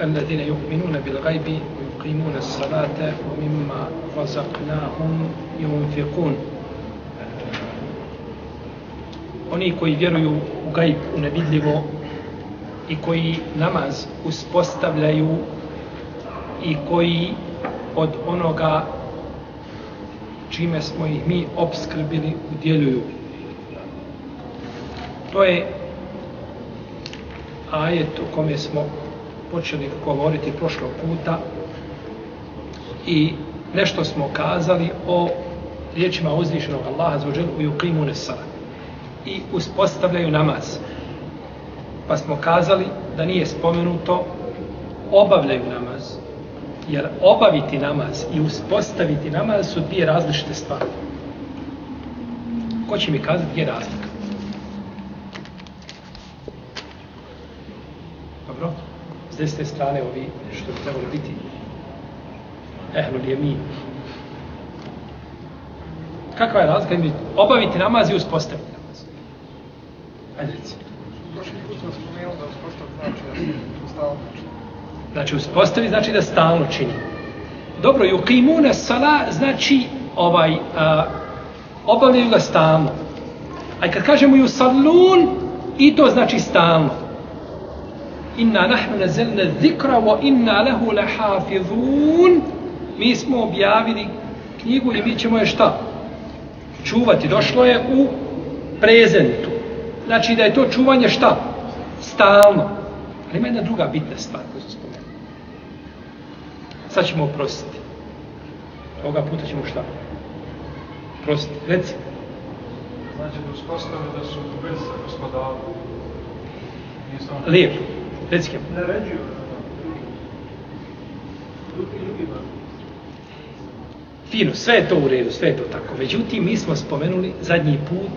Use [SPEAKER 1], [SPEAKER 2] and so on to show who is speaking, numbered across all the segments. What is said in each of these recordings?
[SPEAKER 1] الذين يؤمنون بالغيب ويقيمون الصلاة ومما رزقناهم ينفقون oni koji vjeruju u gajb, u nevidljivo i koji namaz uspostavljaju i koji od onoga čime smo ih mi obskrbili udjeljuju. To je ajet o kome smo počeli govoriti prošlog puta i nešto smo kazali o riječima uzvišenog Allaha za u yuqimu nesara i uspostavljaju namaz. Pa smo kazali da nije spomenuto obavljaju namaz. Jer obaviti namaz i uspostaviti namaz su dvije različite stvari. Ko će mi kazati gdje je razlika? Dobro? S desne strane ovi što bi trebali biti ehlul jemin. Kakva je razlika? Obaviti namaz i uspostaviti namaz. Ajde reci. Znači uspostavi znači da stalno čini. Dobro, yuqimuna sala znači ovaj a, obavljaju ga stalno. A kad kažemo yusallun i to znači stalno. Inna nahnu nazelna zikra wa inna lehu lahafizun. Mi smo objavili knjigu i mi ćemo je šta? Čuvati. Došlo je u prezentu. Znači da je to čuvanje šta? Stalno. Ali ima jedna druga bitna stvar koju sam spomenuo. Sad ćemo oprostiti. Ovoga puta ćemo šta? Prostiti. Reci.
[SPEAKER 2] Znači da uspostave da su bez gospodara.
[SPEAKER 1] Lijepo. Reci kem.
[SPEAKER 2] Naređuju. Drugi ljudima.
[SPEAKER 1] Fino, sve je to u redu, sve je to tako. Međutim, mi smo spomenuli zadnji put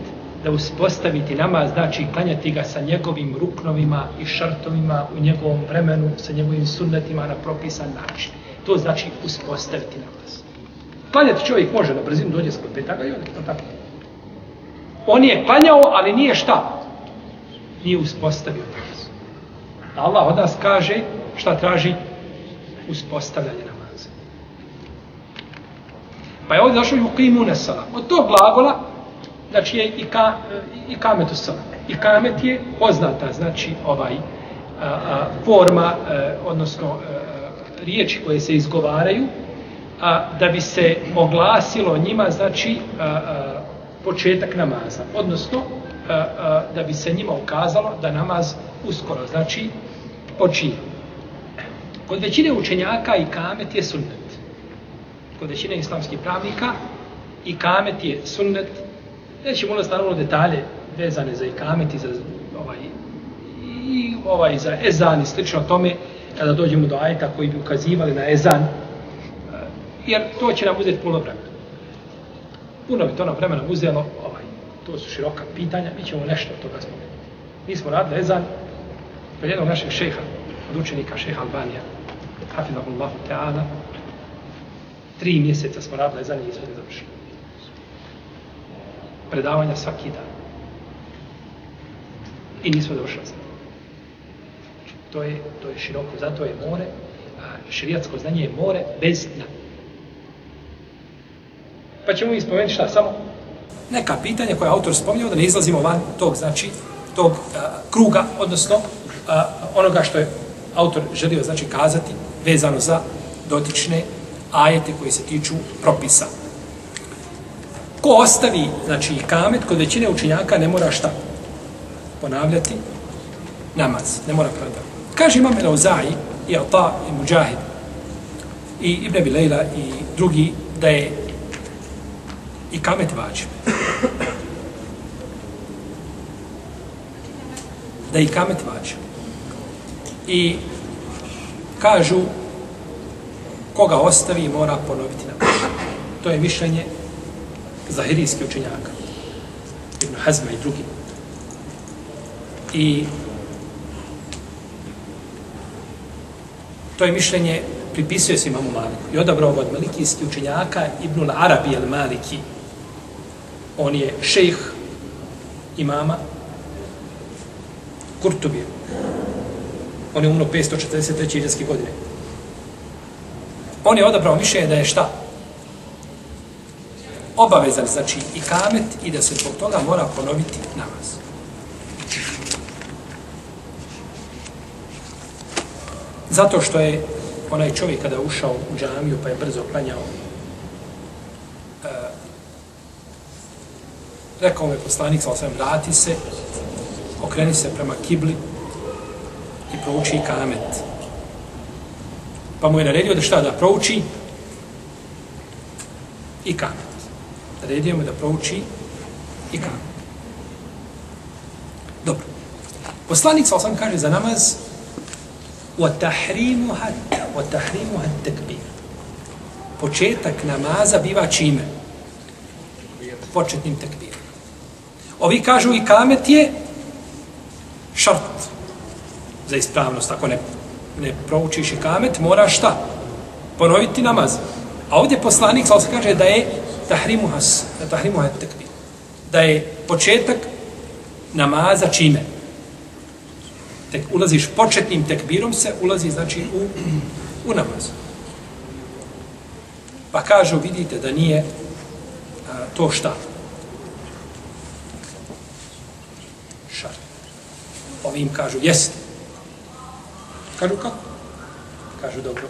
[SPEAKER 1] da uspostaviti namaz, znači klanjati ga sa njegovim ruknovima i šartovima u njegovom vremenu, sa njegovim sunnetima na propisan način. To znači uspostaviti namaz. Klanjati čovjek može na brzinu dođe skod petaga i odete, tako. On je klanjao, ali nije šta? Nije uspostavio namaz. Allah od nas kaže šta traži? Uspostavljanje namaza. Pa je ovdje došlo i u nesala. Od tog glagola znači je i, ka, i kametu u salam. I kamet je poznata, znači ovaj a, a, forma, a, odnosno a, riječi koje se izgovaraju, a, da bi se oglasilo njima, znači, a, a, početak namaza. Odnosno, da bi se njima ukazalo da namaz uskoro, znači, počinje. Kod većine učenjaka i kamet je sunnet. Kod većine islamskih pravnika i kamet je sunnet Nećemo ulaz naravno detalje vezane za ikamet i za ovaj i ovaj za ezan i slično tome kada dođemo do ajeta koji bi ukazivali na ezan jer to će nam uzeti puno vremena. Puno bi to nam vremena uzelo, ovaj, to su široka pitanja, mi ćemo nešto od toga spomenuti. Mi smo radili ezan kod jednog našeg šeha, od učenika šeha Albanija, hafidahullahu ta'ala, tri mjeseca smo radili ezan i izvod je završili predavanja svaki dan. I nismo došli ezan. to. Je, to je široko, zato je more, a širijatsko znanje je more bez dna. Pa ćemo mi spomenuti šta, samo neka pitanja koje autor spominjao da ne izlazimo van tog, znači, tog a, kruga, odnosno a, onoga što je autor želio, znači, kazati vezano za dotične ajete koji se tiču propisa. Ko ostavi, znači, kamet, kod većine učenjaka ne mora šta? Ponavljati namaz. Ne mora pravda. Kaže imam Elauzaji, i Alta, i Mujahid, i Ibn Abilejla i drugi, da je i kamet vađe. Da i kamet vađe. I kažu koga ostavi mora ponoviti namaz. To je mišljenje zahirijskih učenjaka. Ibn Hazma i drugi. I to je mišljenje pripisuje se imamu Maliku. I odabrao od malikijskih učenjaka Ibn Arabi al Maliki. On je šejh imama Kurtubije. On je umro 543. iđanske godine. On je odabrao mišljenje da je šta? Obavezan, znači, i kamet i da se zbog toga mora ponoviti namaz. Zato što je onaj čovjek kada je ušao u džamiju pa je brzo klanjao rekao mu je poslanik sa vrati se okreni se prema kibli i prouči kamet pa mu je naredio da šta da prouči i kamet naredio mu da prouči i kamet dobro poslanik sa kaže za namaz وَتَحْرِيمُهَا وَتَحْرِيمُهَا التَّكْبِيرُ Početak namaza biva čime? Početnim tekbirom. Ovi kažu i kamet je šart za ispravnost. Ako ne, ne proučiš i kamet, moraš šta? Ponoviti namaz. A ovdje poslanik sa kaže da je tahrimuhas, da tahrimuha tekbir. Da je početak namaza čime? tek ulaziš početnim tekbirom se, ulazi znači u, u namaz. Pa kažu, vidite da nije a, to šta? Ovim kažu, jeste. Kažu, kako? Kažu, dobro.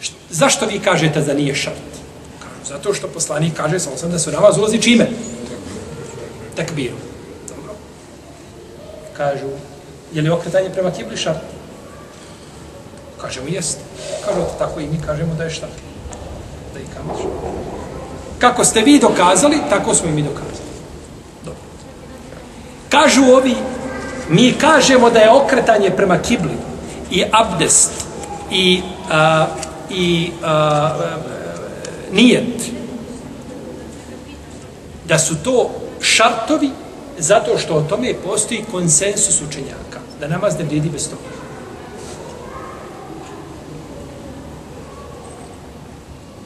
[SPEAKER 1] Št, zašto vi kažete da nije šart? Kažu, zato što poslanik kaže, sam sam da se na namaz ulazi čime? Tekbirom. Dobro. Kažu, Je li okretanje prema kibli šart? Kažemo, jest. Kažu, tako i mi kažemo da je šart. Da i kamo Kako ste vi dokazali, tako smo i mi dokazali. Dobro. Kažu ovi, mi kažemo da je okretanje prema kibli i abdest i, a, i a, a, nijet da su to šartovi zato što o tome postoji konsensus učenjaka da namaz ne vrijedi bez toga.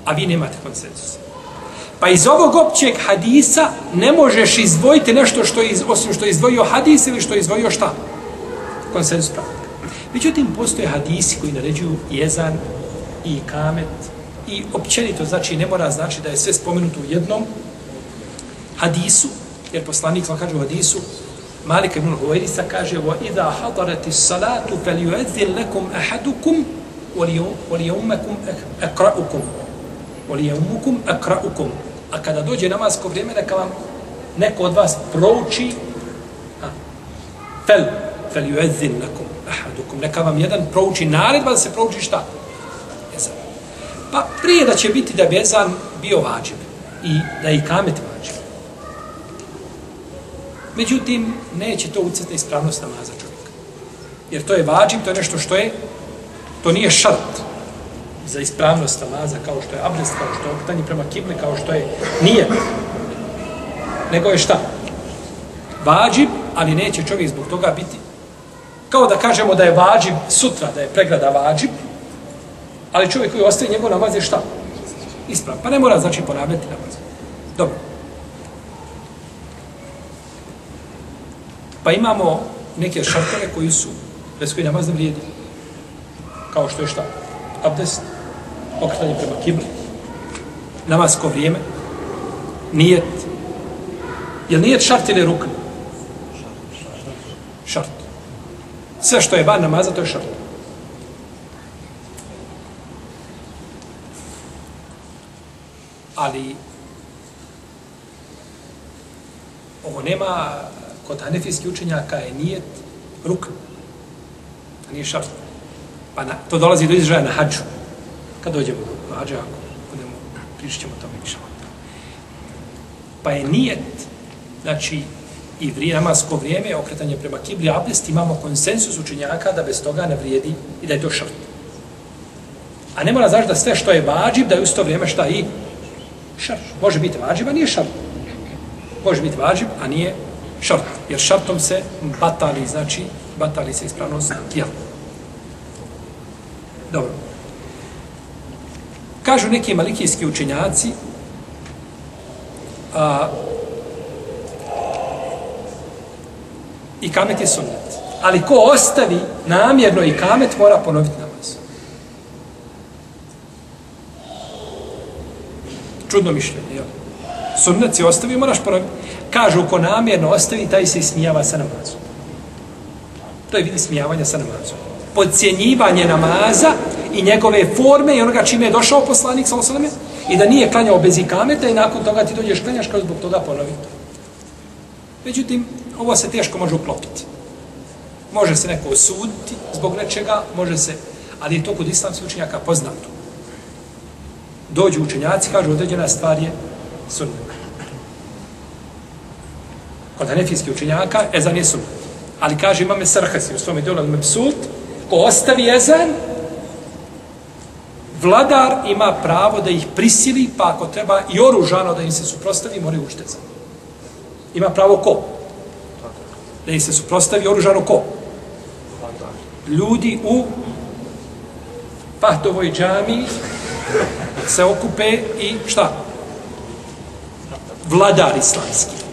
[SPEAKER 1] A vi nemate konsensus. Pa iz ovog općeg hadisa ne možeš izdvojiti nešto što iz, osim što je izdvojio hadis ili što je izdvojio šta? Konsensus pravnika. Međutim, postoje hadisi koji naređuju jezan i kamet i općenito, znači ne mora znači da je sve spomenuto u jednom hadisu, jer poslanik vam kaže u hadisu, Malik ibn Huwairisa kaže wa idha hadarati salatu falyu'adhdhin lakum ahadukum wa liyummakum akra'ukum wa liyummukum akra'ukum a kada dođe namasko vrijeme neka vam neko od vas prouči fel fel falyu'adhdhin lakum ahadukum. Neka vam jedan prouči naredba da se prouči šta? Ezan. Pa prije da će biti da bi ezan bio vađib i da i kamet vađib. Međutim, neće to uceti ispravnost namaza čovjeka. Jer to je vađib, to je nešto što je, to nije šart za ispravnost namaza, kao što je abdest, kao što je okretanje prema kibli, kao što je nije. Nego je šta? Vađib, ali neće čovjek zbog toga biti. Kao da kažemo da je vađib sutra, da je pregrada vađib, ali čovjek koji ostaje njegov namaz je šta? Isprav. Pa ne mora znači ponavljati namaz. Dobro. Pa imamo neke šartove koji su, bez koji namaz ne vrijedi. Kao što je šta? Abdest, okretanje prema kibli, namasko vrijeme, nijet. Je li nijet šart ili rukn? Šart. Sve što je van namaza, to je šart. Ali ovo nema kod hanefijskih učenjaka je nijet ruk. A nije šart. Pa na, to dolazi do izražaja na hađu. Kad dođemo do hađa, ako budemo, pričat ćemo tome. Pa je nijet, znači, i vrije, namasko vrijeme, okretanje prema kibli, abdest, imamo konsensus učenjaka da bez toga ne vrijedi i da je to šrt. A ne mora znači da sve što je vađib, da je u to vrijeme šta i šart. Može biti vađib, a nije šart. Može biti vađib, a nije šart. Jer šartom se batali, znači, batali se ispravnost tijela. Dobro. Kažu neki malikijski učenjaci, a, i kamet je sunnet. Ali ko ostavi namjerno i kamet, mora ponoviti namaz. Čudno mišljenje, jel? Sunnet si ostavi, moraš ponoviti. Kažu, ko namjerno ostavi, taj se ismijava sa namazom. To je vidi smijavanja sa namazom. Podcjenjivanje namaza i njegove forme i onoga čime je došao poslanik sa osaleme i da nije klanjao bez ikameta i nakon toga ti dođeš klanjaš kao zbog toga ponovi Međutim, ovo se teško može uklopiti. Može se neko osuditi zbog nečega, može se, ali je to kod islamskih učenjaka poznato. Dođu učenjaci, kažu određena stvar je sunnet. Kod hanefijskih učenjaka, ezan je sunnet. Ali kaže imame sarhasi u svom idolu al-mepsult, ko ostavi ezan, vladar ima pravo da ih prisili, pa ako treba i oružano da im se suprostavi, moraju učiti. Ima pravo ko? Da im se suprostavi oružano ko? Ljudi u Pahtovoj džami se okupe i šta? Vladar islamski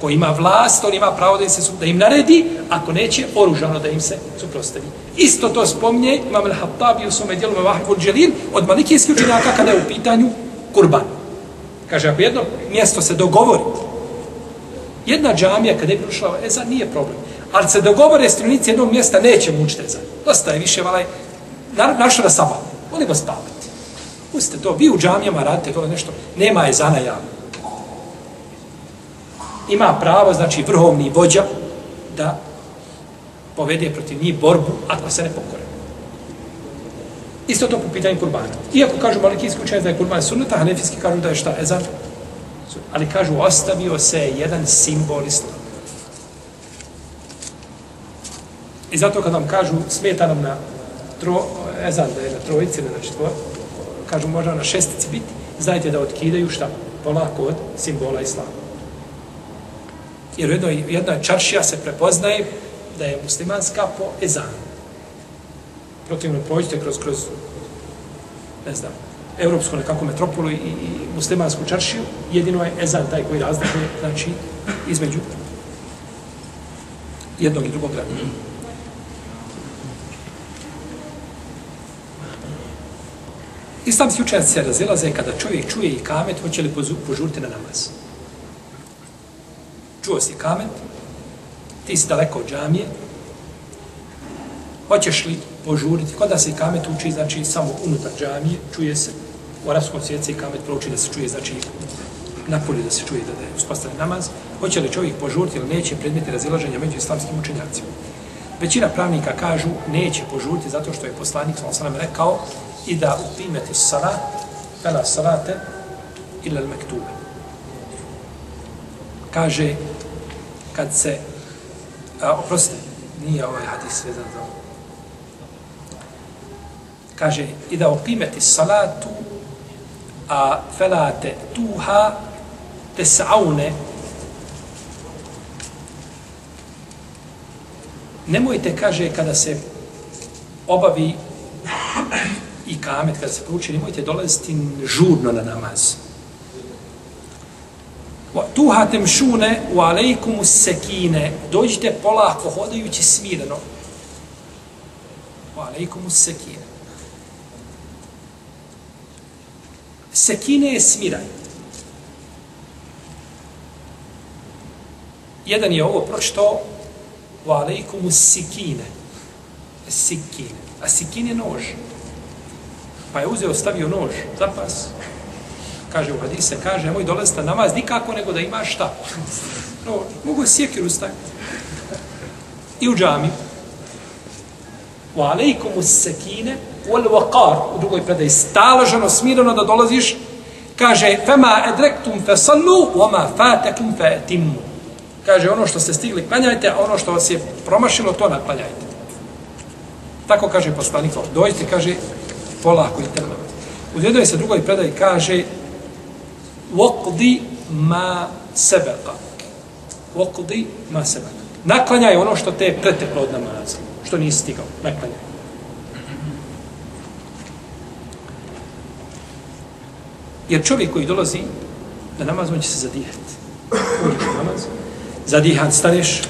[SPEAKER 1] ko ima vlast, on ima pravo da im, se, da im naredi, ako neće, oružano da im se suprostavi. Isto to spomnje Imam al-Hattabi u svome dijelu Mavahibul Dželil od malikijskih učenjaka kada je u pitanju kurban. Kaže, ako jedno mjesto se dogovori, jedna džamija kada je prošla eza, nije problem. Ali se dogovore strunici jednog mjesta, neće mučiti eza. Dosta je više, valaj, na, našo da sabah. Volimo spavati. Pustite to, vi u džamijama radite to nešto, nema je zana javno ima pravo, znači vrhovni vođa, da povede protiv njih borbu ako se ne pokore. Isto to po pitanju kurbana. Iako kažu malikijski učenje da je kurban sunnata, hanefijski kažu da je šta, ezan? Ali kažu, ostavio se jedan simbol islama. I zato kad nam kažu, smeta nam na tro, ezan, da je na trojici, ne na četvor, kažu, možda na šestici biti, znajte da otkidaju šta? Polako od simbola islama. Jer u jednoj, jednoj čaršija se prepoznaje da je muslimanska po ezanu. Protivno pođite kroz, kroz, ne znam, evropsku nekakvu metropolu i, i muslimansku čaršiju, jedino je ezan taj koji razlikuje, znači, između jednog i drugog grada. Islamski učenjaci se razilaze kada čovjek čuje i kamet, hoće li požuriti na namaz čuo si kamen, ti si daleko od džamije, hoćeš li požuriti, kod da se kamet uči, znači samo unutar džamije, čuje se, u arapskom svijetu se kamet prouči da se čuje, znači napolje da se čuje da, da je uspostavljen namaz, hoće li čovjek požuriti ili neće predmeti razilaženja među islamskim učenjacima. Većina pravnika kažu neće požuriti zato što je poslanik sa rekao i da upimete salat, fela salate ila al-mektube. Kaže, kad se, a, oprosti, nije ovaj hadis vezan za ovo. Kaže, i da opimeti salatu, a felate tuha te saune, nemojte, kaže, kada se obavi i kamet, kada se prouči, nemojte dolaziti žurno na namaz tuha temšune u alejkumu sekine, dođite polako, hodajući smireno. U alejkumu sekine. Sekine je smiraj. Jedan je ovo prošto u alejkumu sikine. Sikine. A sikine je nož. Pa je uzeo, stavio nož, zapas, kaže u hadise, kaže, moj na namaz nikako nego da imaš šta. No, mogu sjekiru staviti. I u džami. Wa alaikum us sekine wal waqar u drugoj predaji staloženo smireno da dolaziš kaže fama adraktum fasallu wa ma fatakum fatim kaže ono što ste stigli klanjajte a ono što vas je promašilo to naklanjajte tako kaže poslanik dođite kaže polako i trma. U jednoj se drugoj predaj kaže Waqdi ma sebeka. Waqdi ma sebeka. Naklanjaj ono što te je preteklo od namaza. Što nisi stigao. Naklanjaj. Jer čovjek koji dolazi na namaz, on će se zadihati. Uđeš na namaz, zadihan, staneš,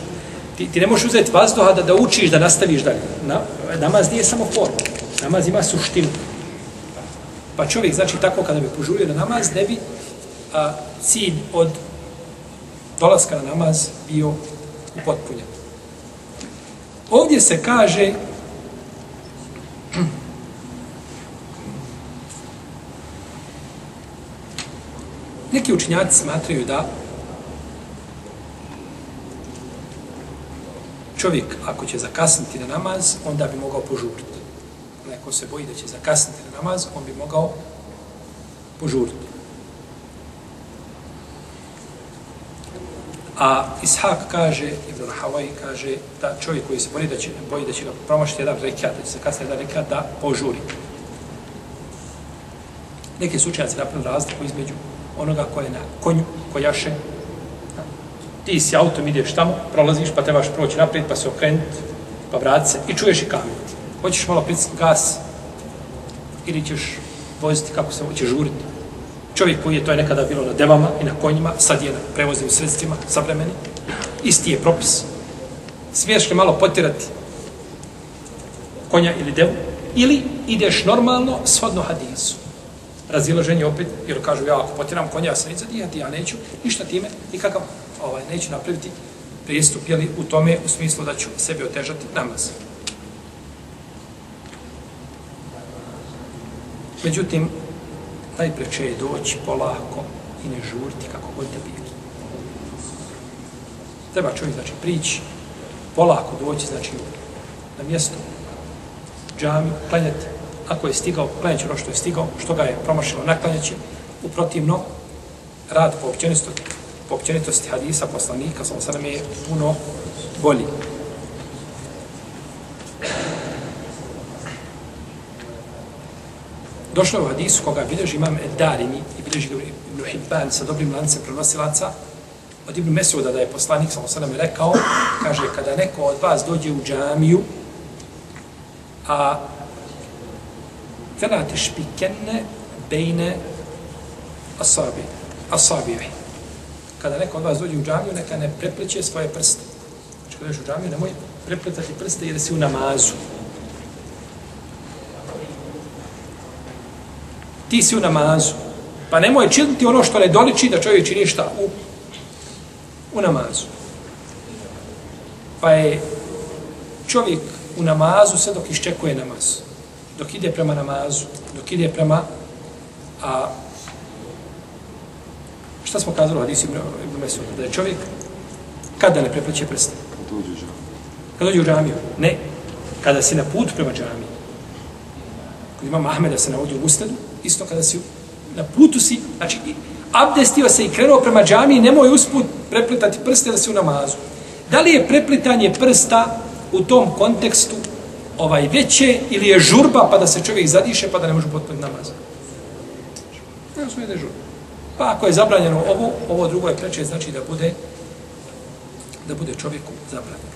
[SPEAKER 1] ti, ti ne možeš uzeti vazduha da, da učiš, da nastaviš dalje. Na, namaz nije samo forma. Namaz ima suštinu. Pa čovjek, znači, tako kada bi požurio na namaz, ne bi a, cilj od dolaska na namaz bio upotpunjen. Ovdje se kaže neki učinjaci smatraju da čovjek ako će zakasniti na namaz, onda bi mogao požuriti. Neko se boji da će zakasniti na namaz, on bi mogao požuriti. A Ishak kaže, Ibn Hawaii kaže, da čovjek koji se boji da će, boji da će ga promašiti jedan rekat, da će se kasnije jedan rekat, da požuri. Neki su učenjaci napravili razliku između onoga koje je na konju, kojaše. Ti si autom, ideš tamo, prolaziš, pa trebaš proći naprijed, pa se okrenuti, pa vrati se i čuješ i kamen. Hoćeš malo pritisniti gas ili ćeš voziti kako se hoće žuriti čovjek koji je to je nekada bilo na devama i na konjima, sad je na prevoznim sredstvima savremeni, isti je propis. Smiješ li malo potirati konja ili devu, ili ideš normalno shodno hadisu. Razilaženje opet, jer kažu ja ako potiram konja, ja sam neću zadijati, ja neću ništa time, nikakav, ovaj, neću napraviti prijestup, jeli, u tome, u smislu da ću sebi otežati namaz. Međutim, najpreče je doći polako i ne žuriti kako god da bili. Treba čovjek, znači, prići, polako doći, znači, na mjesto džami, klanjati, ako je stigao, klanjati ono što je stigao, što ga je promašilo, naklanjaći, uprotivno, rad po općenitosti, po općenitosti hadisa, poslanika, sam sada je puno bolji. Došlo je u hadisu koga bilježi imam Darimi i bilježi Ibn Hibban sa dobrim lancem prenosilaca od Ibn Mesuda da je poslanik sa osanem rekao, kaže, kada neko od vas dođe u džamiju, a velate špikenne bejne asabi, asabivi. Kada neko od vas dođe u džamiju, neka ne prepliče svoje prste. Znači, kada u džamiju, nemoj prepletati prste jer si u namazu. Ti si u namazu. Pa nemoj činiti ono što ne doliči da čovjek čini šta u, u namazu. Pa je čovjek u namazu sve dok iščekuje namaz. Dok ide prema namazu, dok ide prema a šta smo kazali u hadisu Ibn Mesuda? Da je čovjek kada ne prepliče prste? Kada dođe u džamiju. Ne. Kada si na put prema džamiji. Kod imam Ahmeda se navodi u Ustadu, isto kada si na putu si, znači abdestio se i krenuo prema džami, nemoj usput preplitati prste da si u namazu. Da li je preplitanje prsta u tom kontekstu ovaj veće ili je žurba pa da se čovjek zadiše pa da ne može potpuniti namaz? Ne, su je žurba. Pa ako je zabranjeno ovo, ovo drugo je preče, znači da bude da bude čovjeku zabranjeno.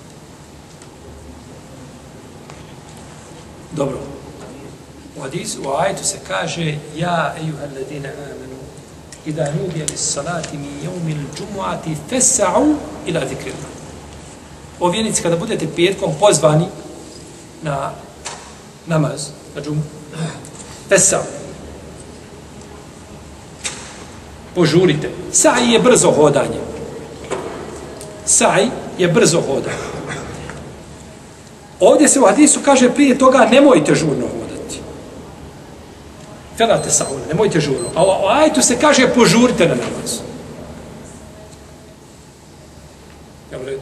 [SPEAKER 1] Dobro. U hadisu, u ajetu se kaže Ja, ejuha alladine amenu Ida nudija li salati mi jeumil džumuati fesa'u ila zikrila. O vjernici, kada budete petkom pozvani na namaz, na džumu, fesa'u. Požurite. Sa'i je brzo hodanje. Sa'i je brzo hodanje. Ovdje se u hadisu kaže prije toga nemojte žurno. Felate saule, nemojte žurno. A o ajetu se kaže požurite na namaz. Ja redu?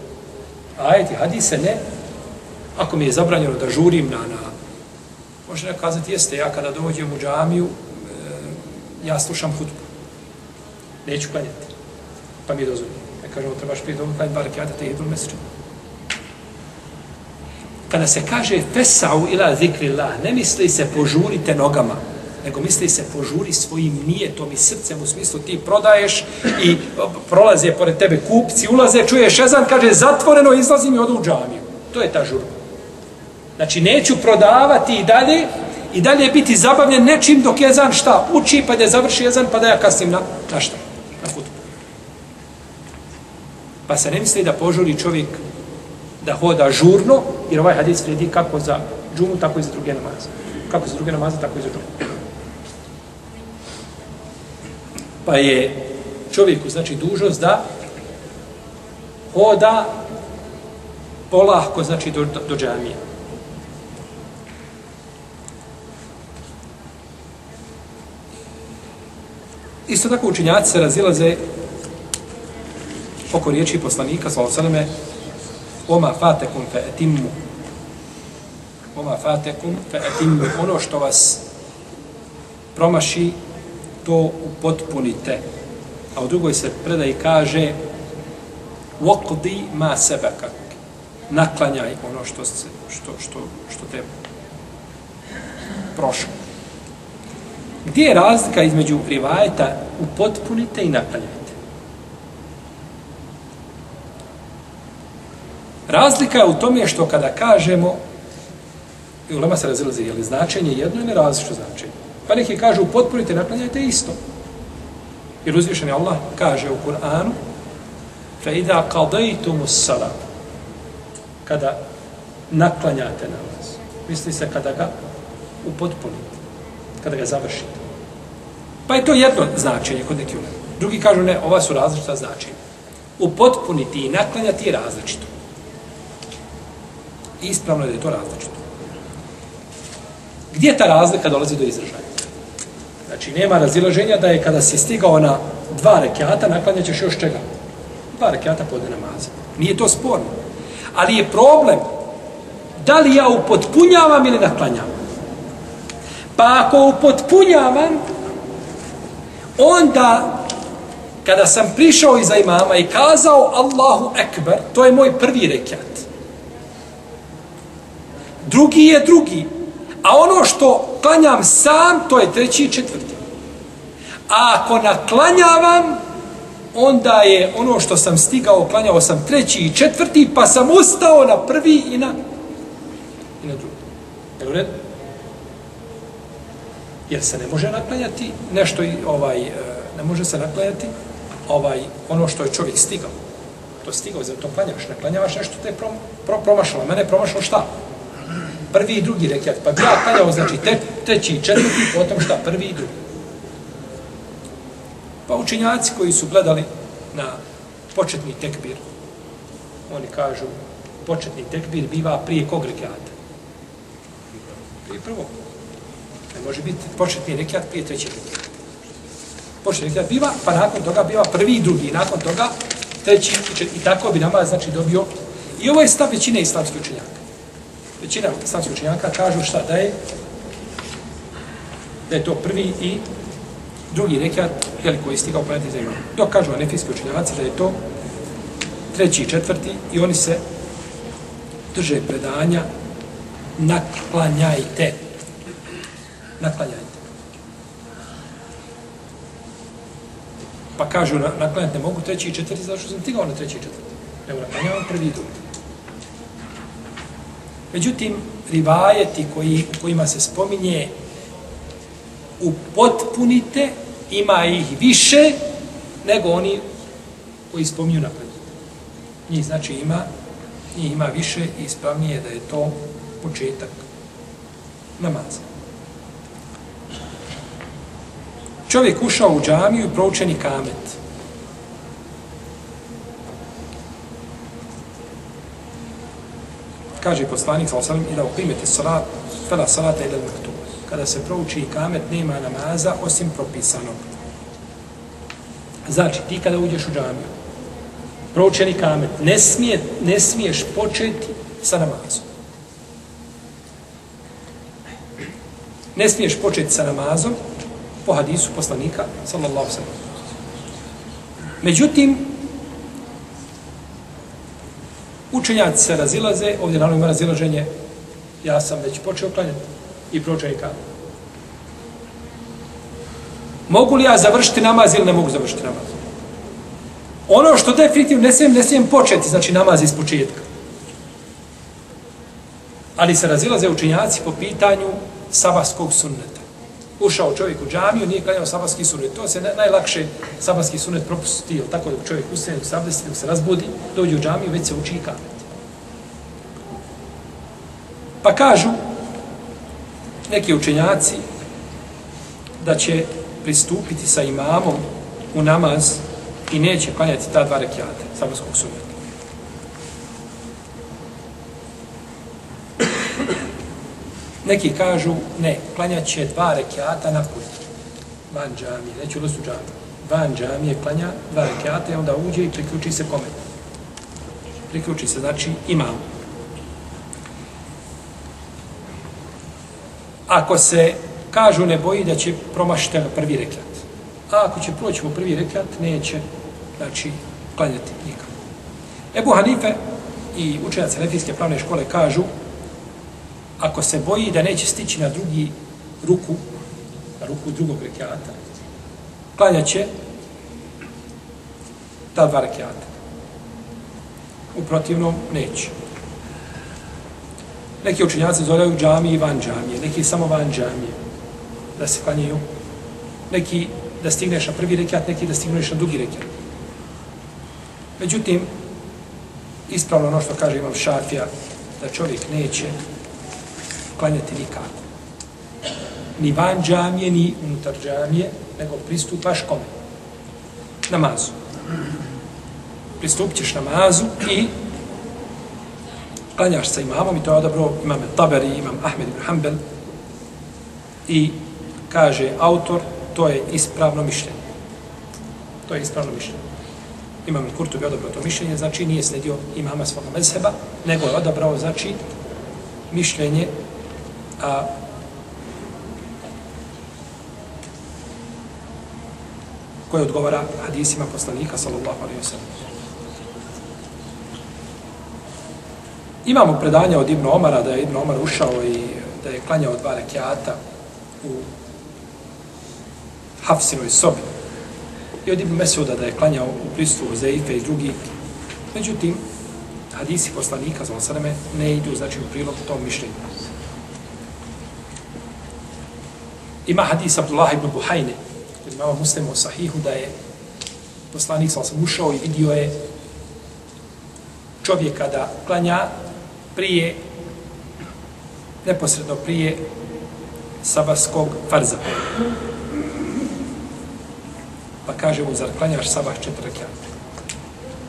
[SPEAKER 1] ajet i hadise ne. Ako mi je zabranjeno da žurim na, na može ne kazati, jeste, ja kada dođem u džamiju, e, ja slušam hutbu. Neću klanjati. Pa mi je dozvoljeno. Ja kažem, trebaš prije dobro klanjati bar kjata te jedu meseče. kada se kaže fesau ila zikrillah, ne misli se požurite nogama, nego misli se požuri svojim nijetom i srcem u smislu ti prodaješ i prolaze pored tebe kupci, ulaze, čuješ ezan, kaže zatvoreno, izlazim i odu u džamiju. To je ta žurba. Znači, neću prodavati i dalje, i dalje biti zabavljen nečim dok jezan šta uči, pa da završi jezan, pa da ja kasnim na, na šta? Na hutbu. Pa se ne misli da požuri čovjek da hoda žurno, jer ovaj hadis vredi kako za džumu, tako i za druge namaze. Kako za druge namaze, tako i za džumu. Pa je čovjeku, znači, dužnost da hoda polahko, znači, do, do, do džamije. Isto tako učinjaci se razilaze oko riječi poslanika, sa sallame, Oma fatekum fe etimmu. Oma fatekum fe etimmu. Ono što vas promaši, to upotpunite. A u drugoj se predaj kaže Waqdi ma sebekak. Naklanjaj ono što, se, što, što, što te prošlo. Gdje je razlika između rivajeta upotpunite i naklanjajte? Razlika je u tome što kada kažemo, i ulema se razilazi, je li značenje jedno ili različno značenje? Pa neki kažu potpunite, naklanjajte isto. Jer uzvišen je Allah kaže u Kur'anu fa idha qadaytum salam, kada naklanjate namaz. Misli se kada ga upotpunite kada ga završite. Pa je to jedno značenje kod neki ulema. Drugi kažu ne ova su različita značenja. Upotpuniti i naklanjati je različito. Ispravno je da je to različito. Gdje ta razlika dolazi do izražaja? Znači, nema razilaženja da je kada si stigao na dva rekiata, naklanjat ćeš još čega? Dva rekiata podne namaza. Nije to sporno. Ali je problem da li ja upotpunjavam ili naklanjam. Pa ako upotpunjavam, onda kada sam prišao iza imama i kazao Allahu Ekber, to je moj prvi rekiat. Drugi je drugi. A ono što klanjam sam, to je treći i četvrti. A ako naklanjavam, onda je ono što sam stigao, klanjao sam treći i četvrti, pa sam ustao na prvi i na, i na drugi. Je u redu? Jer se ne može naklanjati nešto ovaj, e, ne može se naklanjati ovaj, ono što je čovjek stigao. To stigao, zato klanjaš. ne klanjavaš nešto te prom, pro, promašalo. Mene je promašalo šta? Prvi i drugi rekiat. Pa bi ja klanjao, znači, te, treći i četvrti, potom šta, prvi i drugi. Pa učenjaci koji su gledali na početni tekbir, oni kažu, početni tekbir biva prije kog rekiata? Prije prvog. Ne može biti početni rekiat prije trećeg rekiata. Početni rekiat biva, pa nakon toga biva prvi i drugi, nakon toga treći i četvrti. I tako bi nama, znači, dobio. I ovo je stav većine islamskih učenjaka većina islamskih učenjaka kažu šta da je da je to prvi i drugi rekat jeli, koji je stigao pojati za imam. Dok kažu anefijski učenjaci da je to treći i četvrti i oni se drže predanja naklanjajte. Naklanjajte. Pa kažu naklanjajte mogu treći i četvrti zato što sam stigao na treći i četvrti. Nego naklanjavam prvi i drugi. Međutim, rivajeti koji, u kojima se spominje upotpunite, ima ih više nego oni koji spominju napred. Njih znači ima, njih ima više i ispravnije da je to početak namaza. Čovjek ušao u džamiju i proučeni kamet. Kaže poslanik sa osalim i da ukrimete salat, fela salata ili maktu. Kada se prouči kamet, nema namaza osim propisanog. Znači, ti kada uđeš u džamiju, proučeni kamet, ne, smije, ne smiješ početi sa namazom. Ne smiješ početi sa namazom po hadisu poslanika, sallallahu sallam. Međutim, Učenjaci se razilaze, ovdje naravno ima razilaženje Ja sam već počeo klanjati i pročeo ikamet. Mogu li ja završiti namaz ili ne mogu završiti namaz? Ono što definitivno ne smijem, ne smijem početi, znači namaz iz početka. Ali se razilaze učinjaci po pitanju sabahskog sunneta. Ušao čovjek u džamiju, nije klanjao sabatski sunet. To se najlakše sabahski sunnet propustio. Tako da čovjek ustane u sabdesi, se razbudi, dođe u džamiju, već se uči i kamet. Pa kažu neki učenjaci da će pristupiti sa imamom u namaz i neće klanjati ta dva rekiata sabatskog suneta. Neki kažu, ne, klanjat će dva rekiata na put. Van džamije, neću u listu džamije. Van džamije klanja dva rekiata i onda uđe i priključi se kome. Priključi se, znači, imam. Ako se kažu ne boji da će promašiti na prvi rekat. A ako će proći u prvi rekat, neće, znači, klanjati nikako. Ebu Hanife i učenjaci Lefijske pravne škole kažu ako se boji da neće stići na drugi ruku, na ruku drugog rekiata, klanja će ta dva rekiata. U protivnom, neće. Neki učenjaci zovaju džamije i van džamije, neki samo van džamije da se klanjaju. Neki da stigneš na prvi rekiat, neki da stigneš na drugi rekiat. Međutim, ispravno ono što kaže imam šafija, da čovjek neće klanjati nikako. Ni van džamije, ni unutar džamije, nego pristupaš kome? Namazu. Pristupit ćeš namazu i klanjaš sa imamom i to je odabro imam Taberi, imam Ahmed ibn Hanbel i kaže autor, to je ispravno mišljenje. To je ispravno mišljenje. Imam Kurtovi odabrao to mišljenje, znači nije sledio imama svoga mezheba, nego je odabrao, znači, mišljenje a, koje odgovara hadisima poslanika, sallallahu alaihi wa sallam. Imamo predanja od Ibn Omara, da je Ibn Omar ušao i da je klanjao dva rekiata u Hafsinoj sobi. I od Ibn Mesuda da je klanjao u pristupu Zeife i drugi. Međutim, hadisi poslanika, sallallahu za osadame, ne idu, znači, u prilog tom mišljenju. Ima hadis Abdullah ibn Buhajne, kod imamo muslimu u sahihu, da je poslanik sam ušao i vidio je čovjeka da klanja prije, neposredno prije sabahskog farza. Pa kaže mu, zar klanjaš sabah četiri rekiata?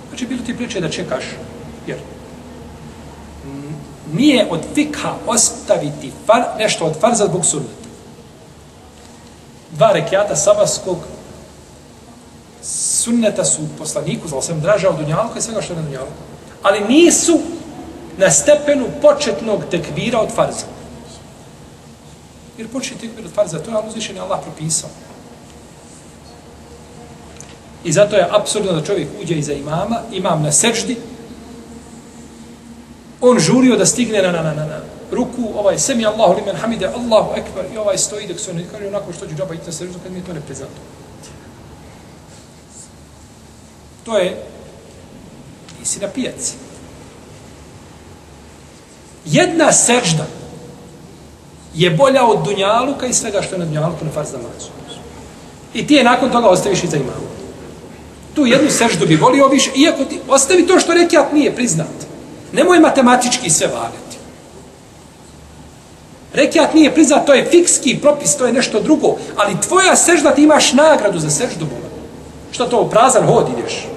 [SPEAKER 1] Znači, bilo ti priče da čekaš, jer nije od fikha ostaviti far, nešto od farza zbog sunneta dva rekiata sabaskog sunneta su poslaniku, znao sam draža od dunjalka i svega što je na dunjalku. Ali nisu na stepenu početnog tekvira od farza. Jer početni tekvir od farza, to je uzvišen Allah propisao. I zato je apsurdno da čovjek uđe iza imama, imam na seždi, on žurio da stigne na, na, na, na, na ruku, ovaj semi Allahu limen hamide, Allahu ekber, i ovaj stoji dok se on kaže onako što ću džaba iti na srežu, kad mi je to ne prezato. To je, i si na pijaci. Jedna sežda je bolja od dunjaluka i svega što je na dunjaluku na farz namazu. I ti je nakon toga ostaviš iza imamu. Tu jednu seždu bi volio više, iako ti ostavi to što rekiat nije priznat. Nemoj matematički sve valiti. Rekiat nije priznat, to je fikski propis, to je nešto drugo. Ali tvoja sežda, ti imaš nagradu za seždu Boga. Što to, prazan hod ideš?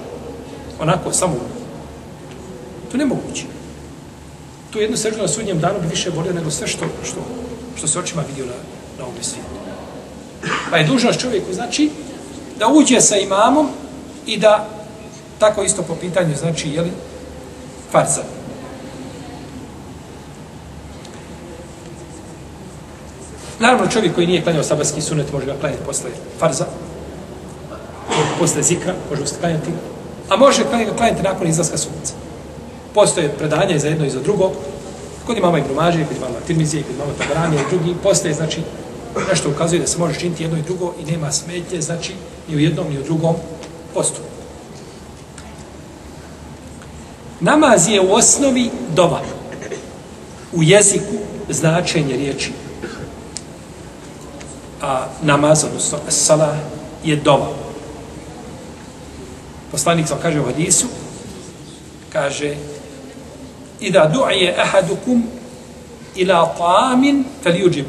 [SPEAKER 1] Onako, samo. Ono. To ne moguće. Tu jednu seždu na sudnjem danu bi više volio nego sve što, što, što se očima vidio na, na ovom svijetu. Pa je dužnost čovjeku, znači, da uđe sa imamom i da tako isto po pitanju, znači, jeli, farza. Naravno, čovjek koji nije klanjao sabarski sunet može ga klanjati posle farza, posle zikra, može ga klanjati, a može ga klanjati nakon izlaska sunca. Postoje predanja i za jedno i za drugo, Kod imama Ibn Mađe, kod imama Tirmizije, kod imama Tabaranija i drugi, postoje, znači, nešto ukazuje da se može činiti jedno i drugo i nema smetnje, znači, ni u jednom, ni u drugom postupku. Namaz je u osnovi dova. U jeziku značenje riječi. Namaz, odnosno sala, je dova. Poslanik sam kaže u hadisu, kaže, Ida du'ije ahadukum ila ta'amin fel yuđib.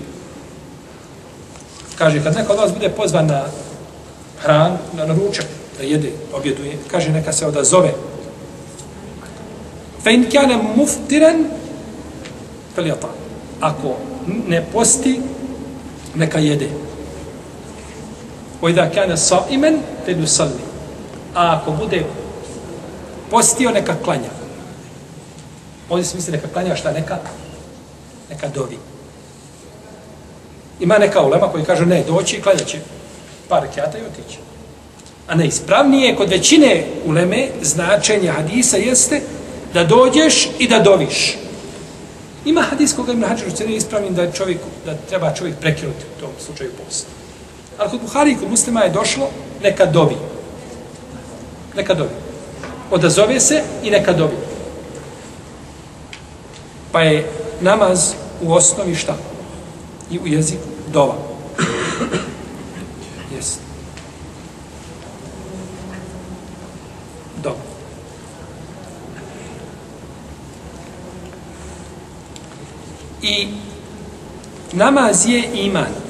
[SPEAKER 1] Kaže, kad neko od vas bude pozvan na hran, na naručak, da jede, objeduje, kaže, neka se odazove. Fe in kjane muftiran fel jata. Ako ne posti, neka jede. O da kjane sa imen, fel salli. A ako bude postio, neka klanja. Ovdje se misli neka klanja šta neka, neka dovi. Ima neka ulema koji kaže ne, doći i klanja će par rekiata i otići. A najispravnije kod većine uleme značenje hadisa jeste da dođeš i da doviš. Ima hadis koga ima hađer u ispravnim da, čovjek, da treba čovjek prekinuti u tom slučaju posta. Ali kod Buhari i kod muslima je došlo neka dobi. Neka dobi. Odazove se i neka dobi. Pa je namaz u osnovi šta? I u jeziku dova. Jes. Dova. I namaz je iman.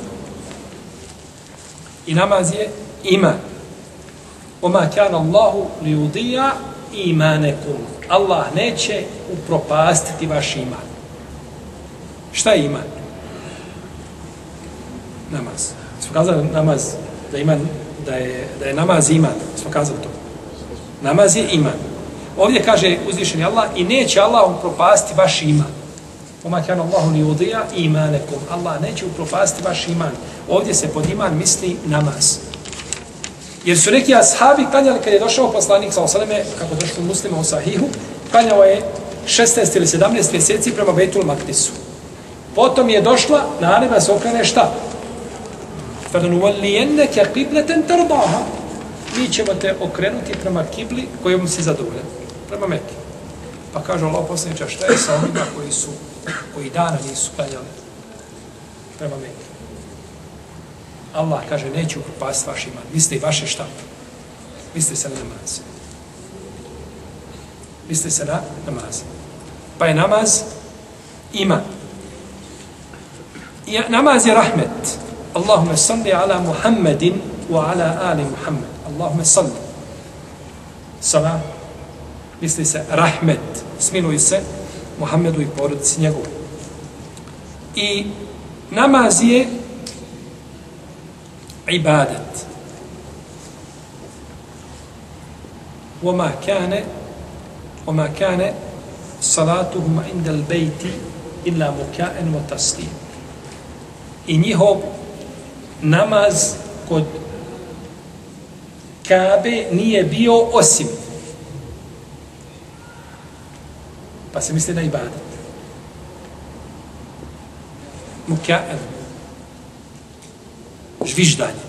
[SPEAKER 1] I namaz je iman. Oma kjan Allahu li udija imanekum. Allah neće upropastiti vaš iman. Šta je iman? Namaz. Smo kazali namaz, da, iman, da, je, da je namaz iman. Smo kazali to. Namaz je iman. Ovdje kaže uzvišeni Allah i neće Allah upropastiti vaš iman. Oma kjana Allahu li udija imanekum. Allah neće upropasti vaš iman. Ovdje se pod iman misli namaz. Jer su neki ashabi klanjali kad je došao poslanik sa osaleme, kako došlo muslima u sahihu, klanjao je 16 ili 17 mjeseci prema Betul Maktisu. Potom je došla, naredba se okrene šta? Fadun uvalijenneke kibleten tardaha. Mi ćemo te okrenuti prema kibli kojom si zadovoljan. Prema Mekke. Pa kaže Allah poslaniča, šta je sa onima koji su, koji dana nisu klanjali prema meni. Allah kaže, neću upropast vaš iman. Mislite i vaše šta? Mislite se na namaz. Mislite se na namaz. Pa je namaz iman. I namaz je rahmet. Allahumma salli ala Muhammedin wa ala ali Muhammed. Allahumma salli. Sala. Misli se rahmet. Smiluj se Muhammedu i porodici njegovu. I namaz je ibadet. وما كان وما كان صلاتهم عند البيت إلا مكاء وتسليم i njihov namaz kod Kabe nije bio osim. Pa se misli na ibadet. Mukja'el. žviždanje.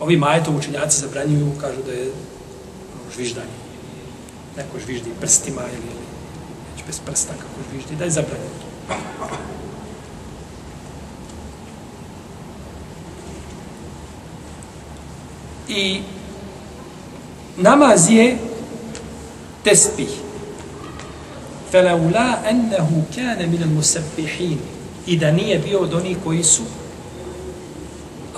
[SPEAKER 1] Ovi majetom učenjaci zabranjuju, kažu da je ono, žviždanje. Neko žviždi prstima ili već bez prsta kako žviždi, da je zabranjuju. I namaz je tespih. فلولا أنه كان من المسبحين إذا نية بيو دوني كويسو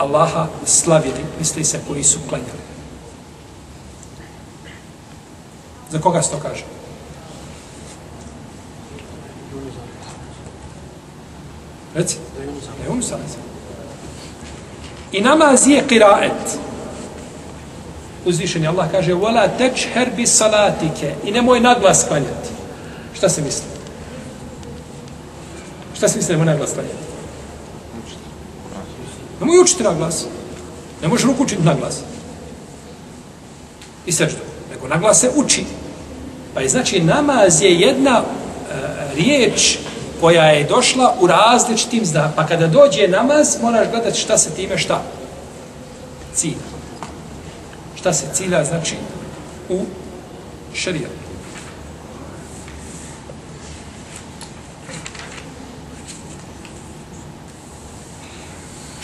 [SPEAKER 1] الله سلافيلي مثلي سكويسو قلنا Za koga se to kaže? Reci. I namaz je kiraet. Uzvišen je Allah kaže وَلَا تَجْهَرْ بِسَلَاتِكَ I nemoj naglas kvaljati. Šta se misli? Šta se misli da na glas klanjati? Ne može učiti na glas. Ne možeš ruku učiti na glas. I seždu. Nego na glas se uči. Pa je znači namaz je jedna e, riječ koja je došla u različitim zna. Pa kada dođe namaz, moraš gledati šta se time šta? Cilja. Šta se cilja, znači, u šarijetu.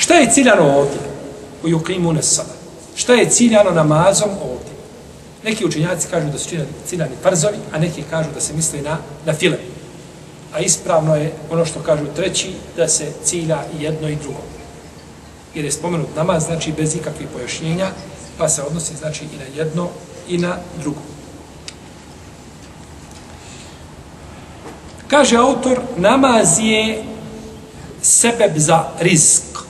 [SPEAKER 1] Šta je ciljano ovdje? U yuqimu nesala. Šta je ciljano namazom ovdje? Neki učenjaci kažu da su ciljani farzovi, a neki kažu da se misli na, na file. A ispravno je ono što kažu treći, da se cilja i jedno i drugo. Jer je spomenut namaz, znači bez ikakvih pojašnjenja, pa se odnosi znači i na jedno i na drugo. Kaže autor, namaz je sebeb za risk,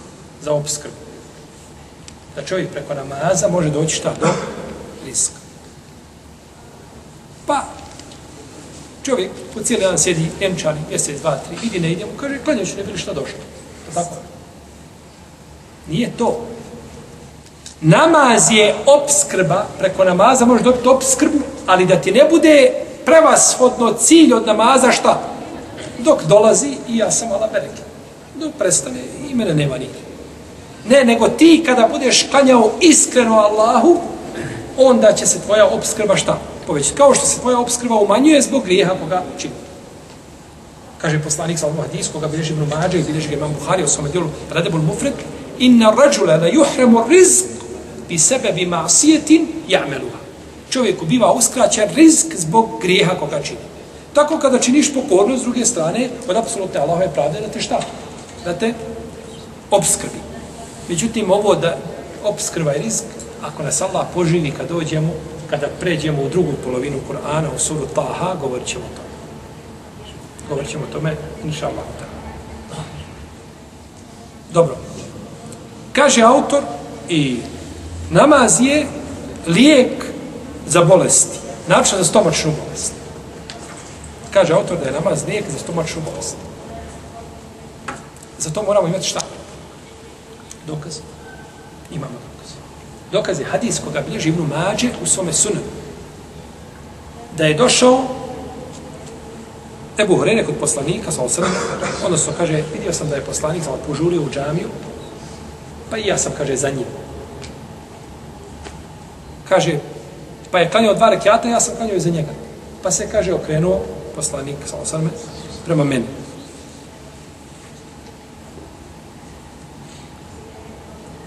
[SPEAKER 1] za obskrbu. Da čovjek preko namaza može doći šta do riska. Pa, čovjek po cijeli dan sjedi enčani, mjesec, dva, tri, vidi ne idemo, kaže, klanjaću ne bili šta došlo. Tako. Nije to. Namaz je obskrba, preko namaza možeš dobiti obskrbu, ali da ti ne bude prevashodno cilj od namaza šta? Dok dolazi i ja sam ala bereke. Dok prestane i mene nema nikad. Ne, nego ti kada budeš klanjao iskreno Allahu, onda će se tvoja obskrba šta? Povećati. Kao što se tvoja obskrba umanjuje zbog grijeha koga čini. Kaže poslanik sa hadis koga bilježi Ibn Mađe i bilježi Imam Buhari u svome djelu Radebul Mufred, inna rađule la juhremu rizq bi sebe bi masijetin ja'meluha. Čovjeku biva uskraćen rizk zbog grijeha koga čini. Tako kada činiš pokornost s druge strane, od apsolutne Allahove pravde da te šta? Da te obskrbi. Međutim, ovo da obskrva i risk, ako nas Allah poživi kad dođemo, kada pređemo u drugu polovinu Kur'ana, u suru Taha, govorit ćemo to. Govorit ćemo tome, inša Allah. Dobro. Kaže autor, i namaz je lijek za bolesti. Način za stomačnu bolest. Kaže autor da je namaz lijek za stomačnu bolest. Zato moramo imati šta? Dokaz. Imamo dokaz. Dokaz je hadis koga bilježi Ibnu Mađe u svome sunanu. Da je došao Ebu Horene kod poslanika, sa osrme, odnosno kaže, vidio sam da je poslanik sam požurio u džamiju, pa i ja sam, kaže, za njim. Kaže, pa je klanio dva rekiata, ja sam klanjao iza njega. Pa se, kaže, okrenuo poslanik, sa osrme, prema meni.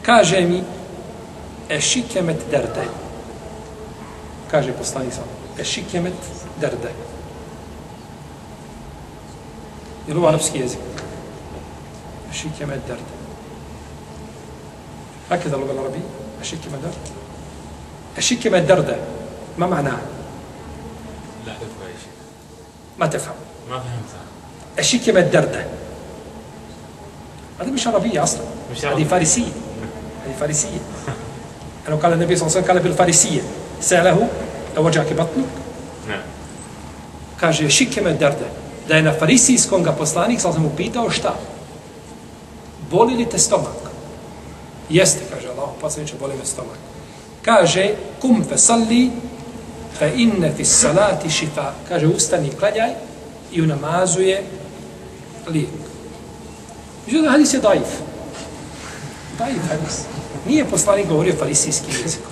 [SPEAKER 1] Kaže mi ešikemet derde. Kaže poslanik sam. Ešikemet derde. Je li ovo arapski jezik? Ešikemet derde. هكذا اللغة العربية أشك مدر أشك مدر ما معناه؟
[SPEAKER 3] لا تفهم أي شيء
[SPEAKER 1] ما تفهم
[SPEAKER 3] ما فهمت
[SPEAKER 1] أشك مدر هذه مش عربية أصلا
[SPEAKER 3] مش عربية.
[SPEAKER 1] هذه فارسية لو قال النبي صلى الله عليه وسلم قال بالفارسية سأله لو وجعك بطنك
[SPEAKER 3] نعم
[SPEAKER 1] kaže šikeme derde, da je na farisijskom ga poslanik, sam mu pitao šta? Boli li te stomak? Jeste, kaže Allah, poslaniče, boli me stomak. Kaže, kum fe salli, fe inne fi salati šifa. Kaže, ustani, klanjaj i u namazu je lijek. Međutim, hadis je daif. Daif hadis. Nije poslanik govorio farisijskim jezikom.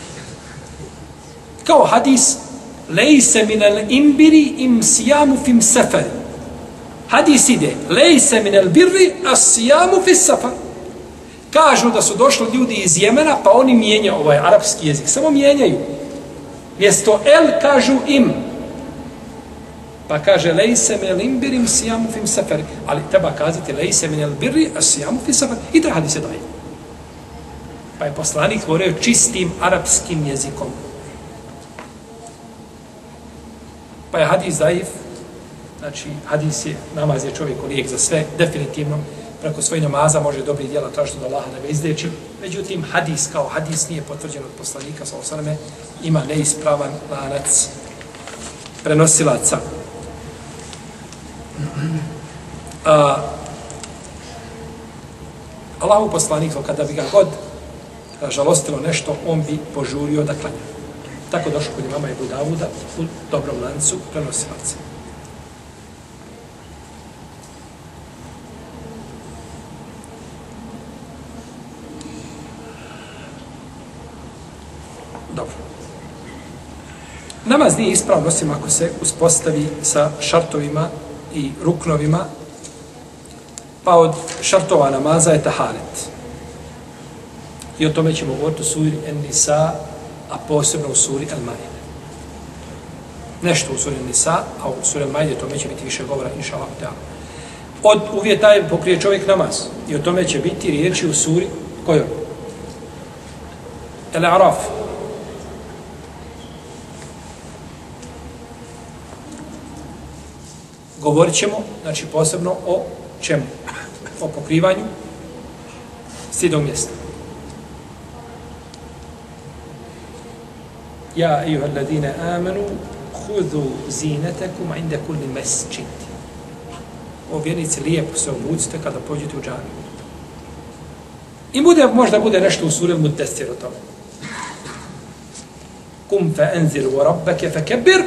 [SPEAKER 1] Kao hadis, lejse minel imbiri im sijamu fim seferi. Hadis ide, lejse minel birri as sijamu fim seferi. Kažu da su došli ljudi iz Jemena, pa oni mijenja ovaj arapski jezik. Samo mijenjaju. Mjesto el kažu im. Pa kaže lejse minel imbiri im sijamu fim seferi. Ali treba kazati lejse minel birri as sijamu fim seferi. I taj hadis je daje. Pa je poslanik govorio čistim arapskim jezikom. Pa je hadis daif, znači hadis je, namaz je čovjeku lijek za sve, definitivno, preko svojih namaza može dobri djela tražiti od Allaha da ga izdeći. Međutim, hadis kao hadis nije potvrđen od poslanika, sa osaname, ima neispravan lanac prenosilaca. A, Allahu poslanik, kada bi ga god žalostilo nešto, on bi požurio da klanja. Tako došlo kod imama Ebu Davuda u dobrom lancu prenosilaca. Dobro. Namaz nije ispravno, osim ako se uspostavi sa šartovima i ruknovima, pa od šartova namaza je taharet. Taharet. I o tome ćemo govoriti u suri En-Nisa, a posebno u suri El-Majde. Nešto u suri Nisa, a u suri El-Majde tome će biti više govora, inša Allah. Od uvjeta je pokrije čovjek namaz. I o tome će biti riječi u suri kojoj? El-Araf. Govorit ćemo, znači posebno o čemu? O pokrivanju stidog mjesta. يا أيها الذين آمنوا خذوا زينتكم عند كل مسجد. وفينيت ليب سوموت تكاد بوجت وجان إمودة مجد بودة نشت وصول المدثر طبعا قم فأنزل وربك فكبر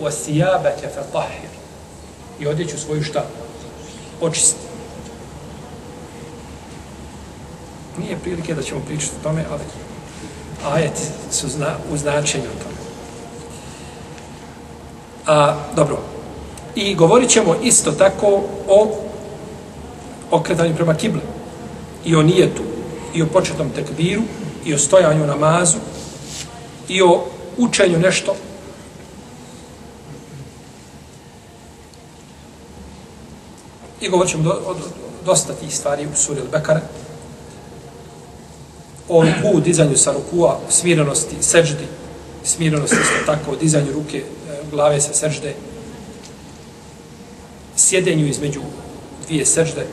[SPEAKER 1] وثيابك فطهر يودي شو سوي شتا أوتشست Nije prilike da ćemo pričati o tome, ali ajeti su zna, u značenju tome. A, dobro. I govorit ćemo isto tako o okretanju prema kibli. I o nijetu. I o početnom tekbiru. I o stojanju namazu. I o učenju nešto. I govorit ćemo do, do, dosta tih stvari u suri Al-Bekara o ruku, dizanju sa rukua, smirenosti, seždi, smirenosti isto tako, dizanju ruke, e, glave sa sežde, sjedenju između dvije sežde.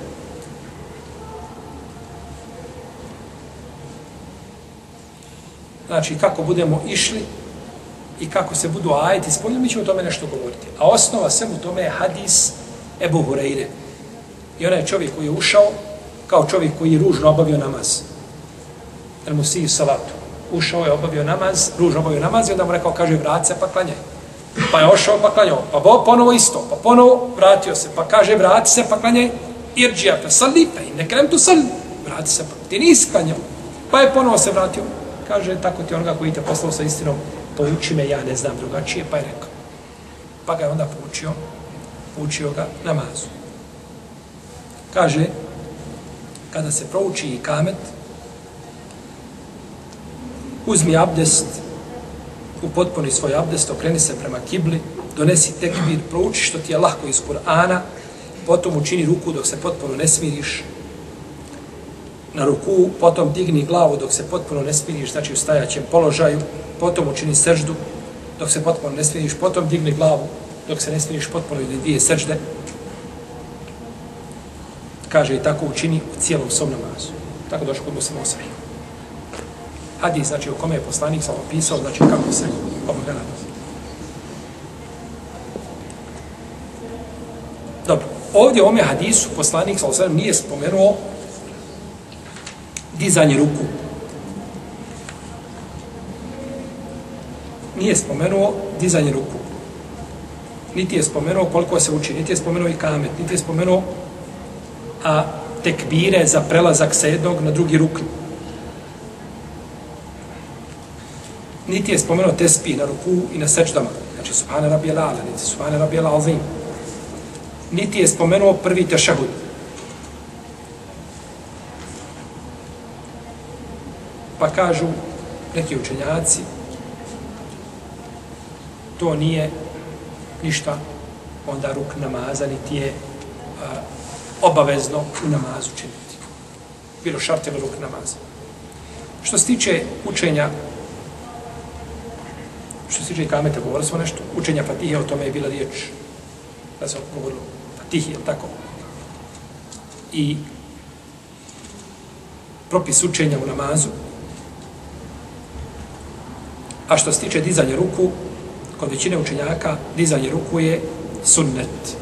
[SPEAKER 1] Znači, kako budemo išli i kako se budu ajeti spoljno, mi ćemo o tome nešto govoriti. A osnova svemu tome je hadis Ebu Hureyre. I onaj čovjek koji je ušao, kao čovjek koji je ružno obavio namaz el musiji salatu. Ušao je, obavio namaz, ruž obavio namaz i onda mu rekao, kaže, vrat se pa klanjaj. Pa je ošao pa klanjao, pa bo, ponovo isto, pa ponovo vratio se, pa kaže, vrati se pa klanjaj, irđija fe salli, pa i ne krem tu salli, vrati se pa, ti nisi klanjao. Pa je ponovo se vratio, kaže, tako ti onoga koji te poslao sa istinom, pouči me, ja ne znam drugačije, pa je rekao. Pa ga je onda poučio, poučio ga namazu. Kaže, kada se prouči i kamet, uzmi abdest, upotpuni svoj abdest, okreni se prema kibli, donesi tekbir, prouči što ti je lahko iz Kur'ana, potom učini ruku dok se potpuno ne smiriš na ruku, potom digni glavu dok se potpuno ne smiriš, znači u stajaćem položaju, potom učini srždu dok se potpuno ne smiriš, potom digni glavu dok se ne smiriš potpuno ili dvije sržde. Kaže i tako učini u cijelom svom namazu. Tako došlo kod Muslima Osriju hadis, znači u kome je poslanik sam opisao, znači kako se obavlja namaz. Dobro, ovdje u ome hadisu poslanik sam osvijem nije spomenuo dizanje ruku. Nije spomenuo dizanje ruku. Niti je spomenuo koliko se uči, niti je spomenuo i kamet, niti je spomenuo a tekbire za prelazak sa jednog na drugi ruknu niti je spomenuo tespi na ruku i na sečdama. Znači, subhane rabije lala, niti subhane rabije lalzim. Niti je spomenuo prvi tešahud. Pa kažu neki učenjaci, to nije ništa onda ruk namaza, niti je a, obavezno u namazu činiti. Bilo šarteva ruk namaza. Što se tiče učenja Što se tiče kameta, govorili smo nešto. Učenja Fatihe, o tome je bila riječ. Da se govorilo Fatihe, je tako? I propis učenja u namazu. A što se tiče dizanja ruku, kod većine učenjaka, dizanje ruku je sunnet.